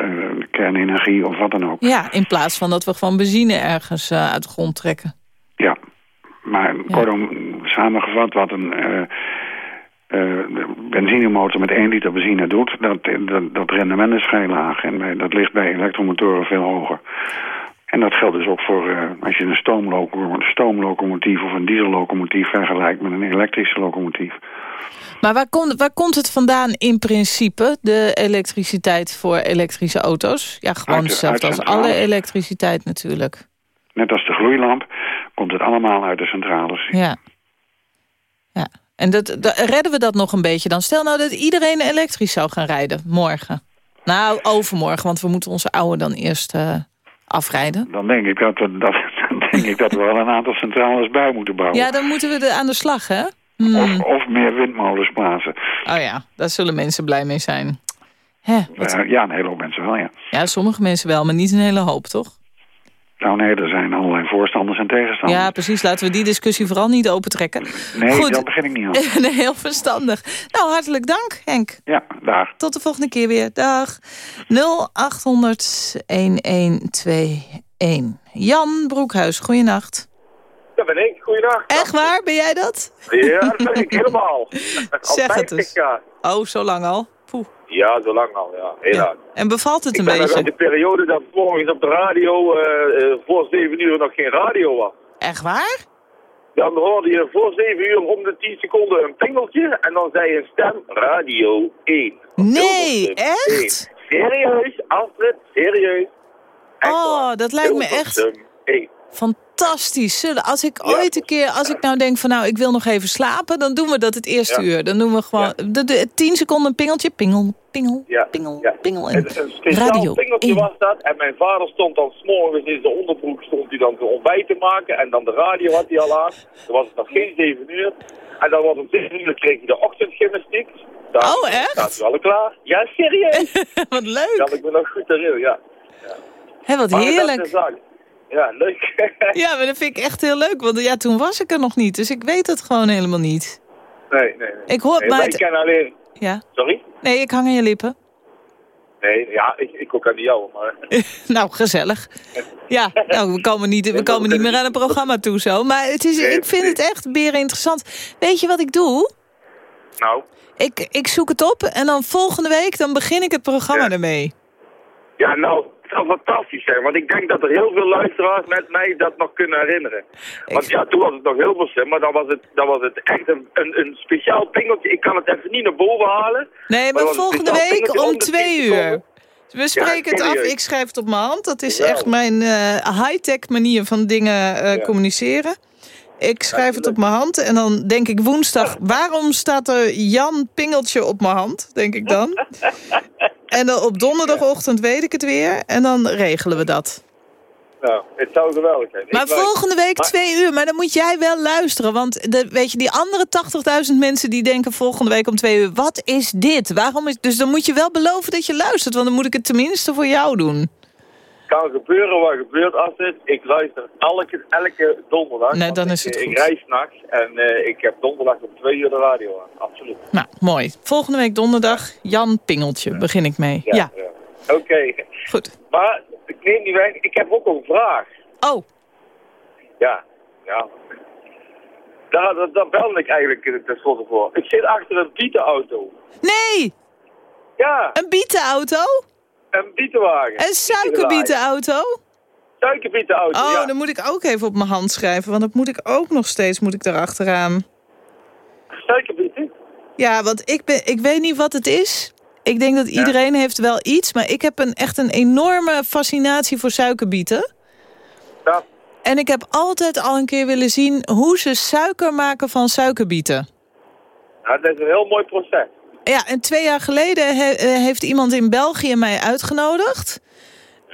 kernenergie of wat dan ook. Ja, in plaats van dat we gewoon benzine ergens uit de grond trekken. Ja, maar kortom, samengevat wat een benzinemotor met 1 liter benzine doet, dat, dat, dat rendement is vrij laag. En bij- dat ligt bij elektromotoren veel hoger. En dat geldt dus ook voor eh, als je een stoomlocomotief, of een diesellocomotief vergelijkt met een elektrische locomotief. Maar waar komt, waar komt het vandaan in principe, de elektriciteit voor elektrische auto's? Ja, gewoon Uit hetzelfde uit als alle elektriciteit natuurlijk. Net als de gloeilamp komt het allemaal uit de centrales. Ja. En dat, dat- redden we dat nog een beetje dan? Stel nou dat iedereen elektrisch zou gaan rijden morgen. Nou, overmorgen, want we moeten onze oude dan eerst eh, afrijden. Dan denk ik dat we, dat, dan denk ik dat we wel een aantal centrales bij moeten bouwen. Ja, dan moeten we er aan de slag, hè? Hmm. Of, of meer windmolens plaatsen. Oh ja, daar zullen mensen blij mee zijn. Hè, Eh, ja, een hele hoop mensen wel, ja. Ja, sommige mensen wel, maar niet een hele hoop, toch? Nou nee, er zijn allerlei voorstanders en tegenstanders. Ja, precies. Laten we die discussie vooral niet opentrekken. nee, goed. daar begin ik niet aan. nee, heel verstandig. Nou, hartelijk dank, Henk. Ja, daar. Tot de volgende keer weer. Dag. 0800 1121. Jan Broekhuis, goeienacht. Dat ben ik. Goeiedag. Echt waar? Ben jij dat? Ja, dat ben ik helemaal. Al Zeg het 50 eens. Oh, zo lang al? Ja, zo lang al, ja. Heel. En bevalt het Ik een ben nog beetje? uit de periode dat morgens op de radio eh, voor 7 uur nog geen radio was. Echt waar? Dan hoorde je voor 7 uur om de 10 seconden een pingeltje en dan zei een stem Radio 1. Nee, echt? Serieus, Astrid, serieus. Oh, dat lijkt me echt Hilversum 1. Fantastisch. Als ik ooit een keer, als ik nou denk van nou, ik wil nog even slapen, dan doen we dat het eerste Ja. uur. Dan doen we gewoon de, de, 10 seconden een pingeltje, pingel, pingel, Ja. pingel, ja. pingel. En Een, radio pingeltje was dat. En mijn vader stond dan s'morgens in zijn onderbroek stond hij dan zijn ontbijt te maken. En dan de radio had hij al aan. Dan was het nog geen 7 uur. En dan was om 7 uur kreeg hij de ochtendgymnastiek. Daar Oh, echt? Staat u alle klaar? Ja, serieus. Wat leuk. Dat ik me nog goed herinner, ja. Hé, wat Maar heerlijk. Ja, leuk. Ja, maar dat vind ik echt heel leuk, want ja, toen was ik er nog niet, dus ik weet het gewoon helemaal niet. nee, nee, nee. Ik hoor nee, maar maar het- ik ken alleen... Ja. Sorry? Nee, ik hang aan je lippen. Nee, ja, ik, ik ook aan die jouwe, maar... Nou, gezellig. Ja, nou, we komen niet, we komen niet meer aan een programma toe zo. Maar het is, ik vind het echt beren interessant. Weet je wat ik doe? Nou, Ik, ik zoek het op en dan volgende week dan begin ik het programma ermee. ja, nou, zou fantastisch zijn. Want ik denk dat er heel veel luisteraars met mij dat nog kunnen herinneren. Want ja, toen was het nog heel veel, maar dan was het, dan was het echt een, een, een speciaal pingeltje. Ik kan het even niet naar boven halen. Nee, maar volgende week om twee 10 uur. We spreken het af, ik schrijf het op mijn hand. Dat is Ja. echt mijn eh, high-tech manier van dingen eh, communiceren. Ik schrijf het op mijn hand en dan denk ik woensdag... waarom staat er Jan Pingeltje op mijn hand, denk ik dan. en dan op donderdagochtend weet ik het weer en dan regelen we dat. Nou, het zou geweldig zijn. Maar volgende week Maar- twee uur, maar dan moet jij wel luisteren. Want de, weet je, die andere 80.000 mensen die denken volgende week om twee uur... wat is dit? Waarom is, dus dan moet je wel beloven dat je luistert. Want dan moet ik het tenminste voor jou doen. Kan gebeuren wat gebeurt als het. Ik luister elke, elke donderdag. Nee, dan ik, is het eh, goed. Ik reis nachts en eh, ik heb donderdag om twee uur de radio aan. Absoluut. Nou, mooi. Volgende week donderdag, Jan Pingeltje, begin ik mee. Ja, Oké. Goed. Maar ik neem niet weg. Ik heb ook een vraag. Oh. Ja. Ja. Daar, daar, daar belde ik eigenlijk eh, tenslotte voor. Ik zit achter een bietenauto. Nee! Ja. Een bietenauto? Een bietenwagen. Een suikerbietenauto? Suikerbietenauto, Oh, ja. dan moet ik ook even op mijn hand schrijven. Want dat moet ik ook nog steeds, moet ik erachteraan. Suikerbieten? Ja, want ik, ben, ik weet niet wat het is. Ik denk dat iedereen heeft wel iets. Maar ik heb een, echt een enorme fascinatie voor suikerbieten. Ja. En ik heb altijd al een keer willen zien hoe ze suiker maken van suikerbieten. Ja, dat is een heel mooi proces. Ja, en twee jaar geleden he- eh, heeft iemand in België mij uitgenodigd.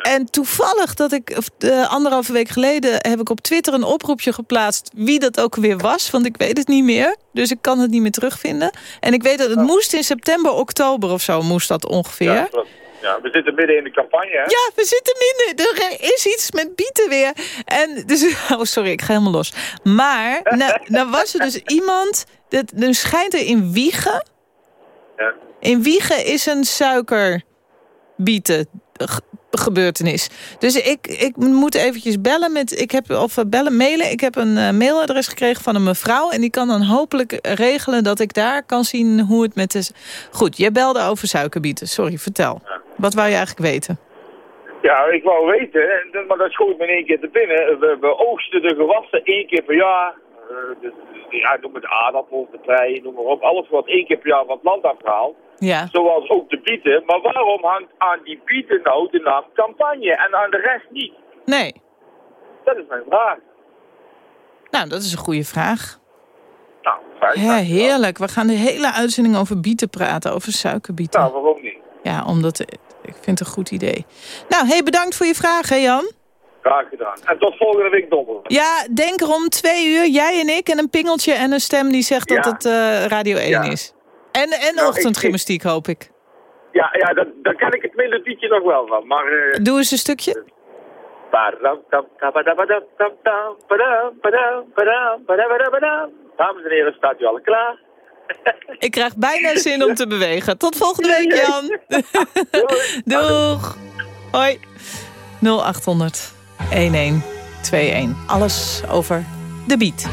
En toevallig dat ik, of, eh, anderhalve week geleden, heb ik op Twitter een oproepje geplaatst wie dat ook weer was. Want ik weet het niet meer. Dus ik kan het niet meer terugvinden. En ik weet dat het moest in september, oktober of zo moest dat ongeveer. Ja, klopt. Ja, we zitten midden in de campagne, hè? Ja, we zitten midden. Er is iets met bieten weer. En dus, oh, sorry, ik ga helemaal los. Maar, nou, nou was er dus iemand... Dat, er schijnt er in Wiegen... Ja. In Wiegen is een suikerbieten ge- gebeurtenis. Dus ik, ik moet eventjes bellen met... Ik heb, of eh, bellen, mailen. Ik heb een eh, mailadres gekregen van een mevrouw... en die kan dan hopelijk regelen dat ik daar kan zien hoe het met de... Goed, jij belde over suikerbieten. Sorry, vertel. Wat wou je eigenlijk weten? Ja, ik wou weten, en- maar dat schoot me in één keer te binnen. We, we oogsten de gewassen één keer per jaar. Eh, dus, ja, noem het aardappels, de prei, noem maar op. Alles wat één keer per jaar van het land afgehaald. Ja. Zoals ook de bieten. Maar waarom hangt aan die bieten nou de naam campagne en aan de rest niet? Nee. Dat is mijn vraag. Nou, dat is een goede vraag. Nou, fijn. Ja, heerlijk. We gaan de hele uitzending over bieten praten, over suikerbieten. Nou, waarom niet? Ja, omdat ik vind het een goed idee. Nou, hey, bedankt voor je vraag, hè Jan? Graag gedaan. En tot volgende week donderdag. Ja, denk erom twee uur, jij en ik en een pingeltje en een stem die zegt dat Ja. het eh, Radio 1 Ja. is. En, en Nou, ochtendgymnastiek, hoop ik. Ja, ja dan, dan ken ik het melodietje nog wel van. Maar... eh, Doe eens een stukje. Dames en heren, staat u al klaar? Ik krijg bijna zin om te bewegen. Tot volgende week, Jan. Doeg. Hoi. 0800 1121. Alles over de Beat.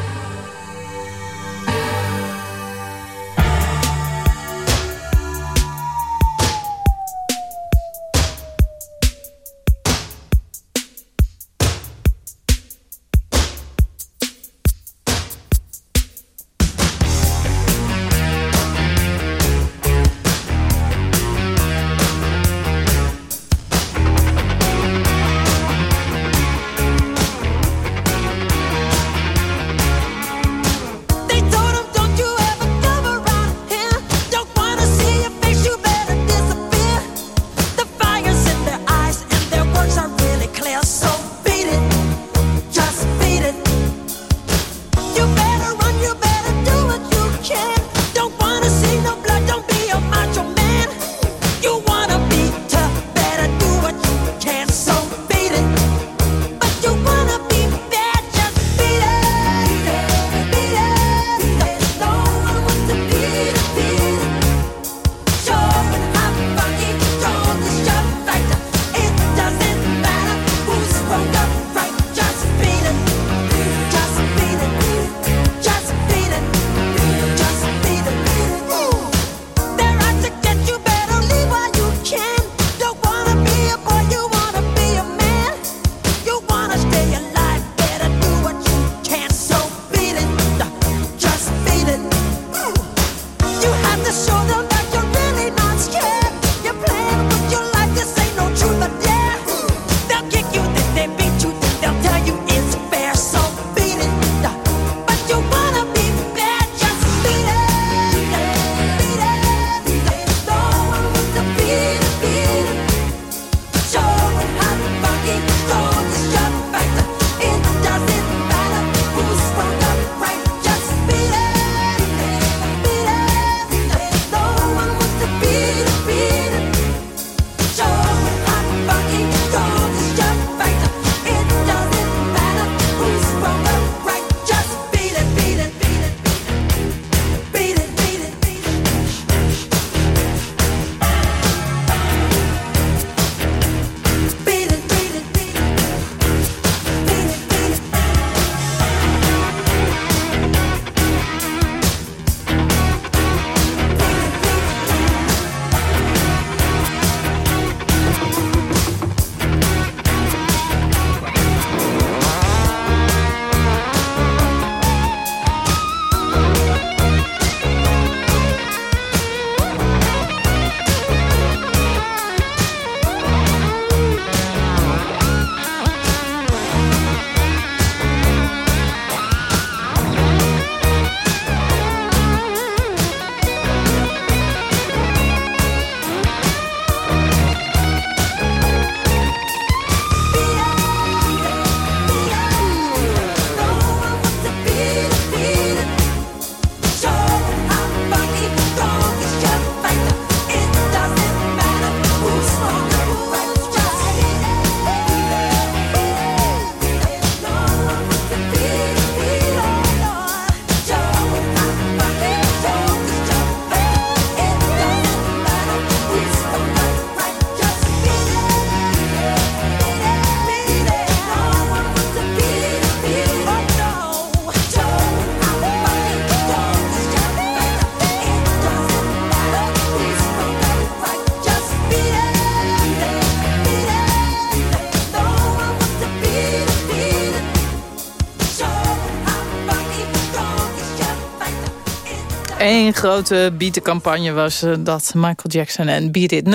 Eén grote bietencampagne was uh, dat Michael Jackson en Beat It. 0800-1121.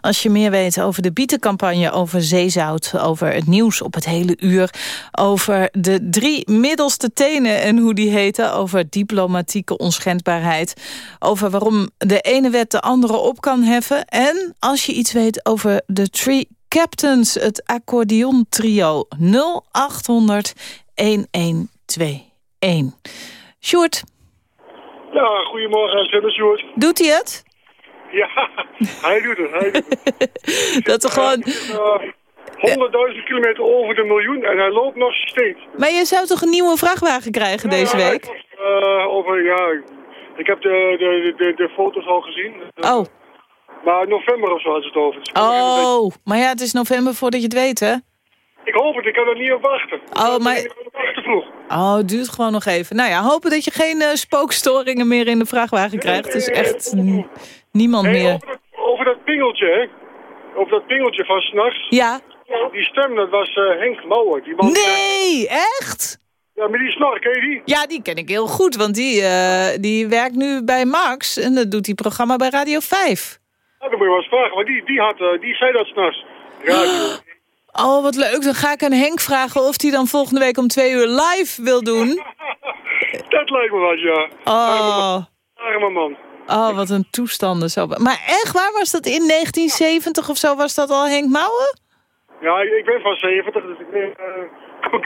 Als je meer weet over de bietencampagne, over zeezout... over het nieuws op het hele uur... over de drie middelste tenen en hoe die heten... over diplomatieke onschendbaarheid... over waarom de ene wet de andere op kan heffen... en als je iets weet over de Three Captains, het accordeon trio 0800 1121. 1. Sjoerd. Ja, goedemorgen, Zimmer Sjoerd. Doet hij het? Ja, hij doet het, hij doet het. dat is gewoon... Uh, 100.000 kilometer over de miljoen en hij loopt nog steeds. Maar je zou toch een nieuwe vrachtwagen krijgen ja, deze week? Uh, over, ja, ik heb de, de, de, de foto's al gezien. Oh. Maar november of zo is het over. Dus oh, maar ja, het is november voordat je het weet, hè? Ik hoop het, ik kan er niet op wachten. Oh, maar... te vroeg. Oh, het duurt gewoon nog even. Nou ja, hopen dat je geen eh, spookstoringen meer in de vrachtwagen krijgt. Het is echt niemand Hey, meer. over, dat, over dat pingeltje, hè? Over dat pingeltje van s'nachts. Ja. Die stem, dat was eh, Henk Mouwer. Die man, Nee, echt? Ja, met die snor, ken je die? Ja, die ken ik heel goed, want die, eh, die werkt nu bij Max en dat doet die programma bij Radio 5. Nou, dan moet je wel eens vragen, want die, die, had, eh, die zei dat s'nachts. Radio. Oh, wat leuk. Dan ga ik aan Henk vragen of hij dan volgende week om twee uur live wil doen. Dat lijkt me wat, ja. Oh, Arme man. oh wat een toestanden. Zo. Maar echt, waar was dat in 1970 of zo? Was dat al Henk Mouwen? Ja, ik ben van 70, dus ik ben...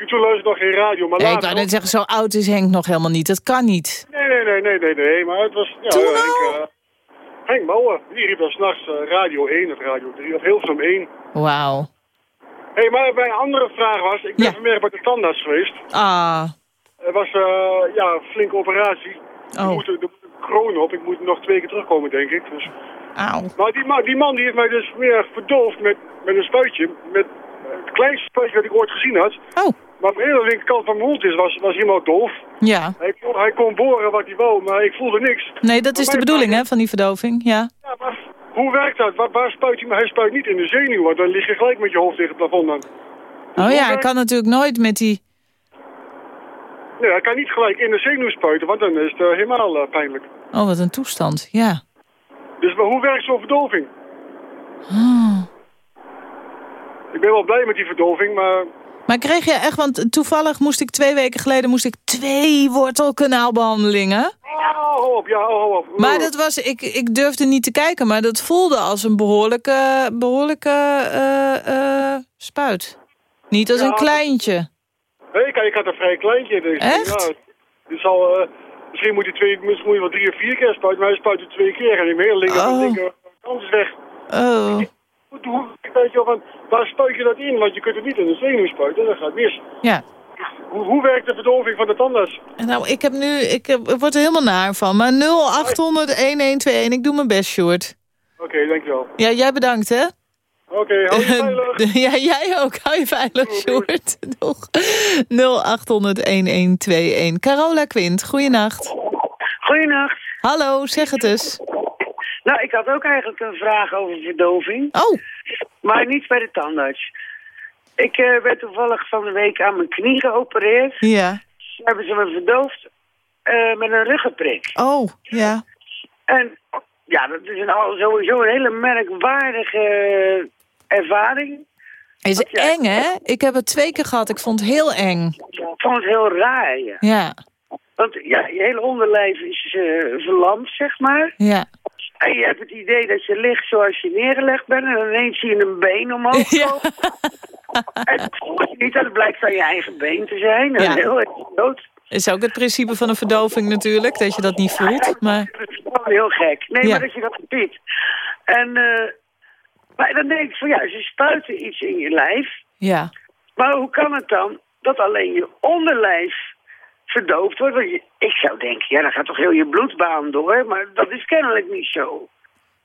toen luisterde nog geen radio, maar Nee, ik wou net zeggen, zo oud is Henk nog helemaal niet. Dat kan niet. Nee, nee, nee, nee, nee, nee, maar het was... Ja, Toen Henk, eh, Henk Mouwer, die riep dan s'nachts eh, Radio 1 of Radio 3 of Hilversum 1. Wauw. Hé, hey, maar mijn andere vraag was, ik ben vanmiddag bij de tandarts geweest. Ah, Het was eh, ja, een flinke operatie. Oh. Ik moet de kroon op, ik moet nog twee keer terugkomen, denk ik. Dus... Auw. Maar die, ma- die man die heeft mij dus meer verdoofd met, met een spuitje. Met het kleinste spuitje dat ik ooit gezien had. Oh. Maar aan de hele linkerkant van mijn mond is, was, was helemaal doof. ja. Hij kon, hij kon boren wat hij wou, maar ik voelde niks. Nee, dat is de bedoeling hè, van die verdoving. Ja. Hoe werkt dat? Waar, waar spuit hij? Maar hij spuit niet in de zenuw, want dan lig je gelijk met je hoofd tegen het plafond dan. Oh ja, ik kan natuurlijk nooit met die... Nee, hij kan niet gelijk in de zenuw spuiten, want dan is het eh, helemaal eh, pijnlijk. Oh, wat een toestand. Ja. Dus maar hoe werkt zo'n verdoving? Oh. Ik ben wel blij met die verdoving, maar... Maar kreeg je echt, want toevallig moest ik twee weken geleden moest ik twee wortelkanaalbehandelingen. Oh, hou op, ja, hou op. Maar dat was, ik, ik durfde niet te kijken, maar dat voelde als een behoorlijke, behoorlijke eh, eh, spuit. Niet als Ja. een kleintje. Nee, ik, ik had een vrij kleintje. Dus, Echt? Ja, dus al, eh, misschien moet hij twee, misschien moet hij wel drie of vier keer spuiten, maar hij spuit het twee keer en in mijn hele linker, Oh. linker kant is weg. Oh. Hoe, weet je wel, van, waar spuit je dat in? Want je kunt het niet in de zenuw spuiten, dat gaat mis. Ja. Hoe, hoe werkt de verdoving van de tandarts? Nou, ik heb nu, ik, heb, ik word er helemaal naar van. Maar 0800-1121, ik doe mijn best, Sjoerd. Oké, dankjewel. Ja, jij bedankt, hè? Oké, hou je veilig. ja, jij ook. Hou je veilig, Sjoerd. Doeg. 0800-1121. Carola Quint, goeienacht. Goeienacht. Hallo, zeg het eens. Nou, ik had ook eigenlijk een vraag over verdoving. Oh. Maar niet bij de tandarts. Ik eh, werd toevallig van de week aan mijn knie geopereerd. Ja. Hebben ze me verdoofd eh, met een ruggenprik. Oh, ja. En ja, dat is een, sowieso een hele merkwaardige ervaring. Is eng, hè? Ik heb het twee keer gehad. Ik vond het heel eng. Ik vond het heel raar, ja. Ja, Want ja, je hele onderlijf is eh, verlamd, zeg maar. ja. En je hebt het idee dat je ligt zoals je neergelegd bent... en ineens zie je een been omhoog. En dat voel je niet, dat blijkt van je eigen been te zijn. Ja. heel erg dood. Is ook het principe van een verdoving natuurlijk, dat je dat niet voelt. Maar Dat is gewoon heel gek. Nee, Ja. maar dat je dat ziet. En eh, maar dan denk ik van ja, ze spuiten iets in je lijf. ja. Maar hoe kan het dan dat alleen je onderlijf verdoofd wordt? Want ik zou denken, ja, dan gaat toch heel je bloedbaan door. Maar dat is kennelijk niet zo.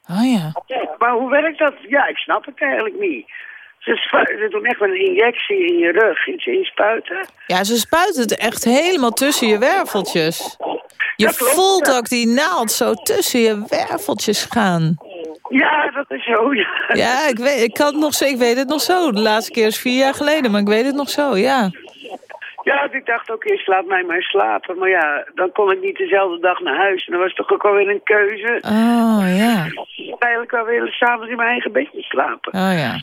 Oh ja. Maar hoe werkt dat? Ja, ik snap het eigenlijk niet. Ze, doen echt met een injectie in je rug iets inspuiten. Ja, ze spuiten het echt helemaal tussen je werveltjes. Je voelt ook die naald zo tussen je werveltjes gaan. Ja, dat is zo, ja. Ja, ik weet, ik, kan het nog ik weet het nog zo. De laatste keer is vier jaar geleden, maar ik weet het nog zo, ja. Ja, ik dacht ook eerst laat mij maar slapen. Maar ja, dan kon ik niet dezelfde dag naar huis. En dat was toch ook alweer een keuze. Oh, ja. Eigenlijk wel weer s'avonds in mijn eigen bedje slapen. Oh, ja.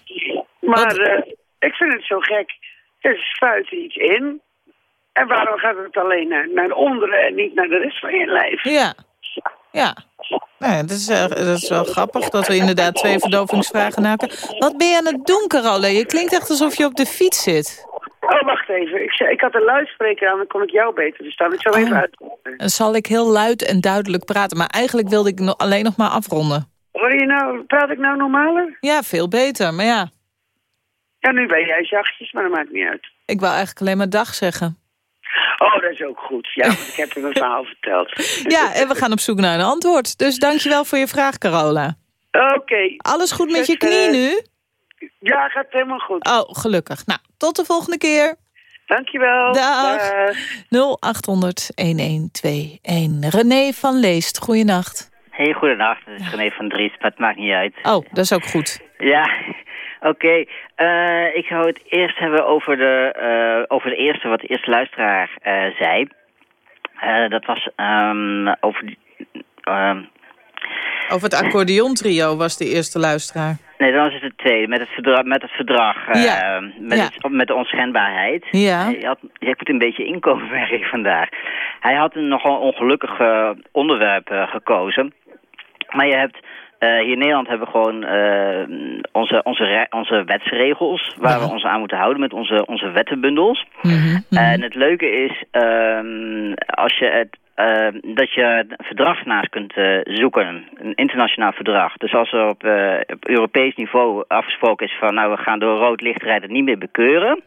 Maar eh, ik vind het zo gek. Ze spuiten iets in. En waarom gaat het alleen naar, naar onderen en niet naar de rest van je lijf? Ja. Ja. Nou ja, dat, is, eh, dat is wel grappig dat we inderdaad twee verdovingsvragen naken. Wat ben je aan het doen, Carola? Je klinkt echt alsof je op de fiets zit. Oh, wacht even. Ik, ik had een luidspreker aan, dan kon ik jou beter verstaan. Ik zal even uit. Dan zal ik heel luid en duidelijk praten. Maar eigenlijk wilde ik no- alleen nog maar afronden. Hoor je nou, praat ik nou normaler? Ja, veel beter. Maar ja, Ja, nu ben jij zachtjes, maar dat maakt niet uit. ik wou eigenlijk alleen maar dag zeggen. Oh, dat is ook goed. Ja, want ik heb hem een verhaal verteld. Ja, en we gaan op zoek naar een antwoord. Dus dankjewel voor je vraag, Carola. Oké. Alles goed met je Dus, knie nu? Ja, gaat helemaal goed. Oh, gelukkig. Nou, Tot de volgende keer. Dankjewel. Dag. 0800-1121. René van Leest, goeienacht. Hey, goedenacht. Het is René van Dries, maar het maakt niet uit. Oh, dat is ook goed. Ja, oké. Eh, ik zou het eerst hebben over de, eh, over de eerste, wat de eerste luisteraar eh, zei. Eh, dat was ehm, over... die- Over het accordeontrio was de eerste luisteraar. nee, dan was het het tweede, met het verdrag. Met, het verdrag, eh, met, Ja. Het, met de onschendbaarheid. Ja. Je, had, je moet een beetje inkomen, merk ik vandaag. Hij had een nogal ongelukkig onderwerp eh, gekozen. Maar je hebt... eh, hier in Nederland hebben we gewoon onze, onze, onze wetsregels... waar we ons aan moeten houden met onze, onze wettenbundels. En het leuke is, ehm, als je het, ehm, dat je een verdrag naast kunt eh, zoeken, een internationaal verdrag. Dus als er op, eh, op Europees niveau afgesproken is van, nou we gaan door rood licht rijden niet meer bekeuren.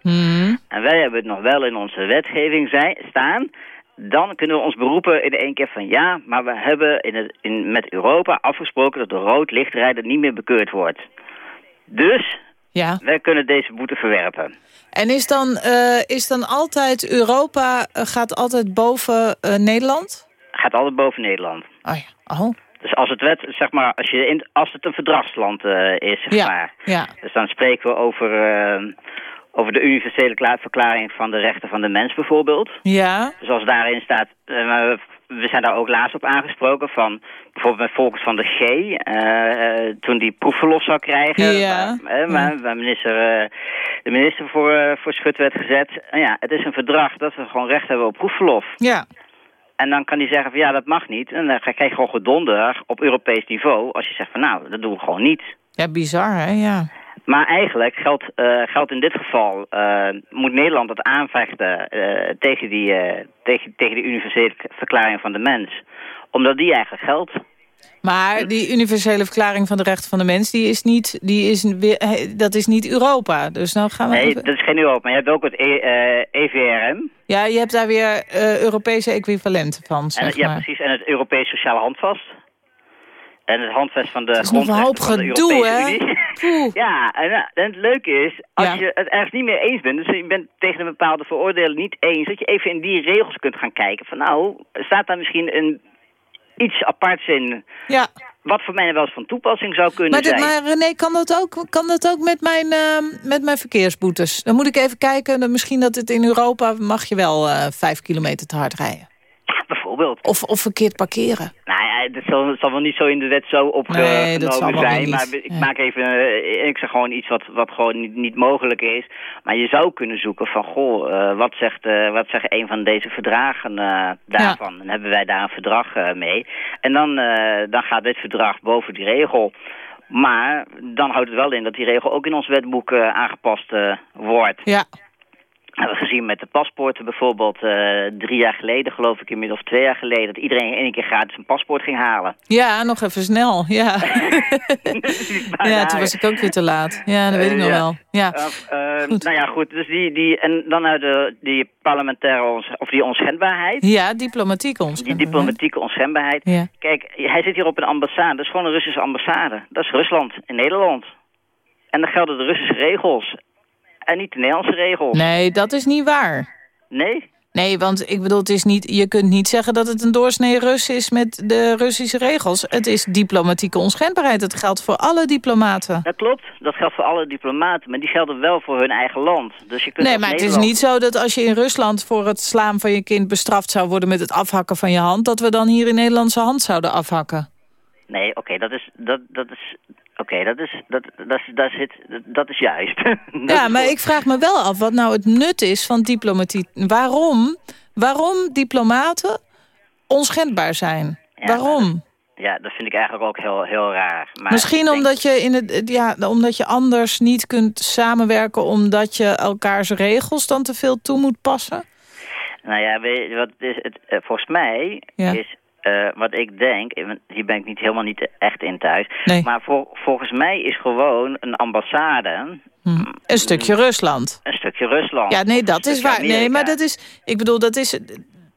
En wij hebben het nog wel in onze wetgeving zijn, staan. Dan kunnen we ons beroepen in één keer van ja, maar we hebben in het, in, met Europa afgesproken dat de rood lichtrijder niet meer bekeurd wordt. Dus Ja. wij kunnen deze boete verwerpen. En is dan, eh, is dan altijd Europa eh, gaat altijd boven eh, Nederland? Gaat altijd boven Nederland. Oh ja. Oh. Dus als het wet, zeg maar, als, je in, als het een verdragsland is, zeg Ja. maar. Ja. Dus dan spreken we over, over de universele kla- verklaring van de rechten van de mens bijvoorbeeld. Ja. Dus als daarin staat, we zijn daar ook laatst op aangesproken van bijvoorbeeld met Volkers van de G, eh, eh, toen die proefverlof zou krijgen, Ja. waar, eh, waar, waar minister, de minister voor, voor schut werd gezet. En ja, het is een verdrag dat we gewoon recht hebben op proefverlof. Ja. En dan kan hij zeggen van ja, dat mag niet. En dan krijg je gewoon gedonder op Europees niveau als je zegt van nou, dat doen we gewoon niet. Ja, bizar hè, ja. Maar eigenlijk geldt, eh, geldt in dit geval, eh, moet Nederland dat aanvechten eh, tegen, die, tegen, tegen die universele verklaring van de mens. Omdat die eigenlijk geldt. Maar die universele verklaring van de rechten van de mens, die is niet, die is dat is niet Europa. Dus nou gaan we Nee, even- dat is geen Europa. Maar je hebt ook het E- EVRM. Ja, je hebt daar weer Europese equivalenten van, En, zeg het- ja, maar. precies. En het Europees Sociaal Handvast. En het handvest van de Het is nog een hoop gedoe, hè? Ja, en, eh, en het leuke is, als Ja. je het ergens niet meer eens bent... dus je bent tegen een bepaalde veroordeling niet eens... dat je even in die regels kunt gaan kijken van... nou, staat daar misschien een, iets aparts in... Ja. wat voor mij wel eens van toepassing zou kunnen Maar, dit, zijn. maar René, kan dat ook, kan dat ook met, mijn, ehm, met mijn verkeersboetes? Dan moet ik even kijken, misschien dat het in Europa... mag je wel eh, vijf kilometer te hard rijden. Bijvoorbeeld. Of, of verkeerd parkeren. Nou ja, dat zal, zal wel niet zo in de wet zo Nee, dat zal opgenomen wel zijn. niet. Maar ik maak even, eh, ik zeg gewoon iets wat, wat gewoon niet, niet mogelijk is. Maar je zou kunnen zoeken van, goh, eh, wat, zegt, eh, wat zegt een van deze verdragen daarvan? Dan hebben wij daar een verdrag mee. En dan, dan gaat dit verdrag boven die regel. Maar dan houdt het wel in dat die regel ook in ons wetboek aangepast wordt. Ja. Hebben we gezien met de paspoorten bijvoorbeeld eh, drie jaar geleden, geloof ik inmiddels of twee jaar geleden, dat iedereen in één keer gratis een paspoort ging halen. Ja, nog even snel. Ja, ja toen was ik ook weer te laat. Ja, dat weet ik nog Eh, ja. wel. Ja. Eh, nou ja, goed. Dus die, die, en dan uit de, die parlementaire, ons, of die onschendbaarheid. ja, diplomatiek ons. Die diplomatieke onschendbaarheid. Ja. Kijk, hij zit hier op een ambassade. Dat is gewoon een Russische ambassade. Dat is Rusland, in Nederland. En dan gelden de Russische regels. En niet de Nederlandse regels. Nee, dat is niet waar. Nee? Nee, want ik bedoel, het is niet, je kunt niet zeggen dat het een doorsnee Rus is met de Russische regels. Het is diplomatieke onschendbaarheid. Dat geldt voor alle diplomaten. Dat klopt. Dat geldt voor alle diplomaten. Maar die gelden wel voor hun eigen land. Dus je kunt Nee, maar het is niet zo dat als je in Rusland voor het slaan van je kind bestraft zou worden met het afhakken van je hand, dat we dan hier in Nederland zijn hand zouden afhakken. Nee, oké, dat is... Dat, dat is Oké, dat, is, dat, dat, dat, zit, dat, is juist. Ja, is maar goed. ik vraag me wel af wat nou het nut is van diplomatie. Waarom, waarom diplomaten onschendbaar zijn? waarom? Ja, dat vind ik eigenlijk ook heel, heel raar. Maar Misschien denk- omdat je, in het, ja, omdat je anders niet kunt samenwerken... omdat je elkaars regels dan te veel toe moet passen? Nou ja, weet je wat is het, eh, volgens mij Ja. is eh, wat ik denk, hier ben ik niet helemaal niet echt in thuis, Nee. maar vol- volgens mij is gewoon een ambassade Hm. Een stukje Rusland. een stukje Rusland. Ja, nee, dat is waar. Nee, maar dat is... Ik bedoel, dat is...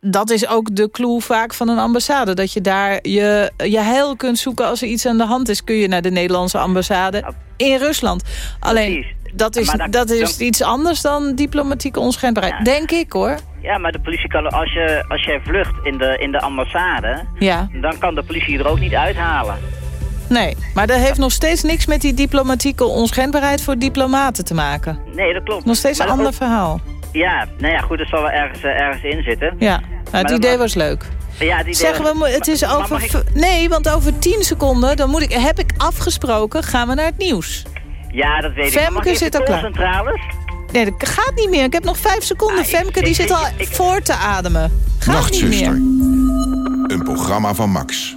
Dat is ook de clue vaak van een ambassade. Dat je daar je, je heil kunt zoeken als er iets aan de hand is. Kun je naar de Nederlandse ambassade in Rusland. Alleen, dat is, dat is dan- iets anders dan diplomatieke onschendbaarheid. Denk ik, hoor. Ja, maar de politie kan, als, je, als jij vlucht in de, in de ambassade, Ja. dan kan de politie er ook niet uithalen. Nee, maar dat heeft nog steeds niks met die diplomatieke onschendbaarheid voor diplomaten te maken. Nee, dat klopt. Nog steeds Maar een ander verhaal. Ja, nou ja, goed, dat zal wel ergens, eh, ergens in zitten. Ja, nou, het idee was leuk. Ja, die Zeggen we, het is over... ik- Nee, want over 10 seconden dan moet ik, heb ik afgesproken, gaan we naar het nieuws. Ja, dat weet ik. Femke ik zit de al klaar. Nee, dat gaat niet meer. Ik heb nog 5 seconden. Femke die zit al voor te ademen. Gaat niet Nachtzuster. meer. Een programma van Max.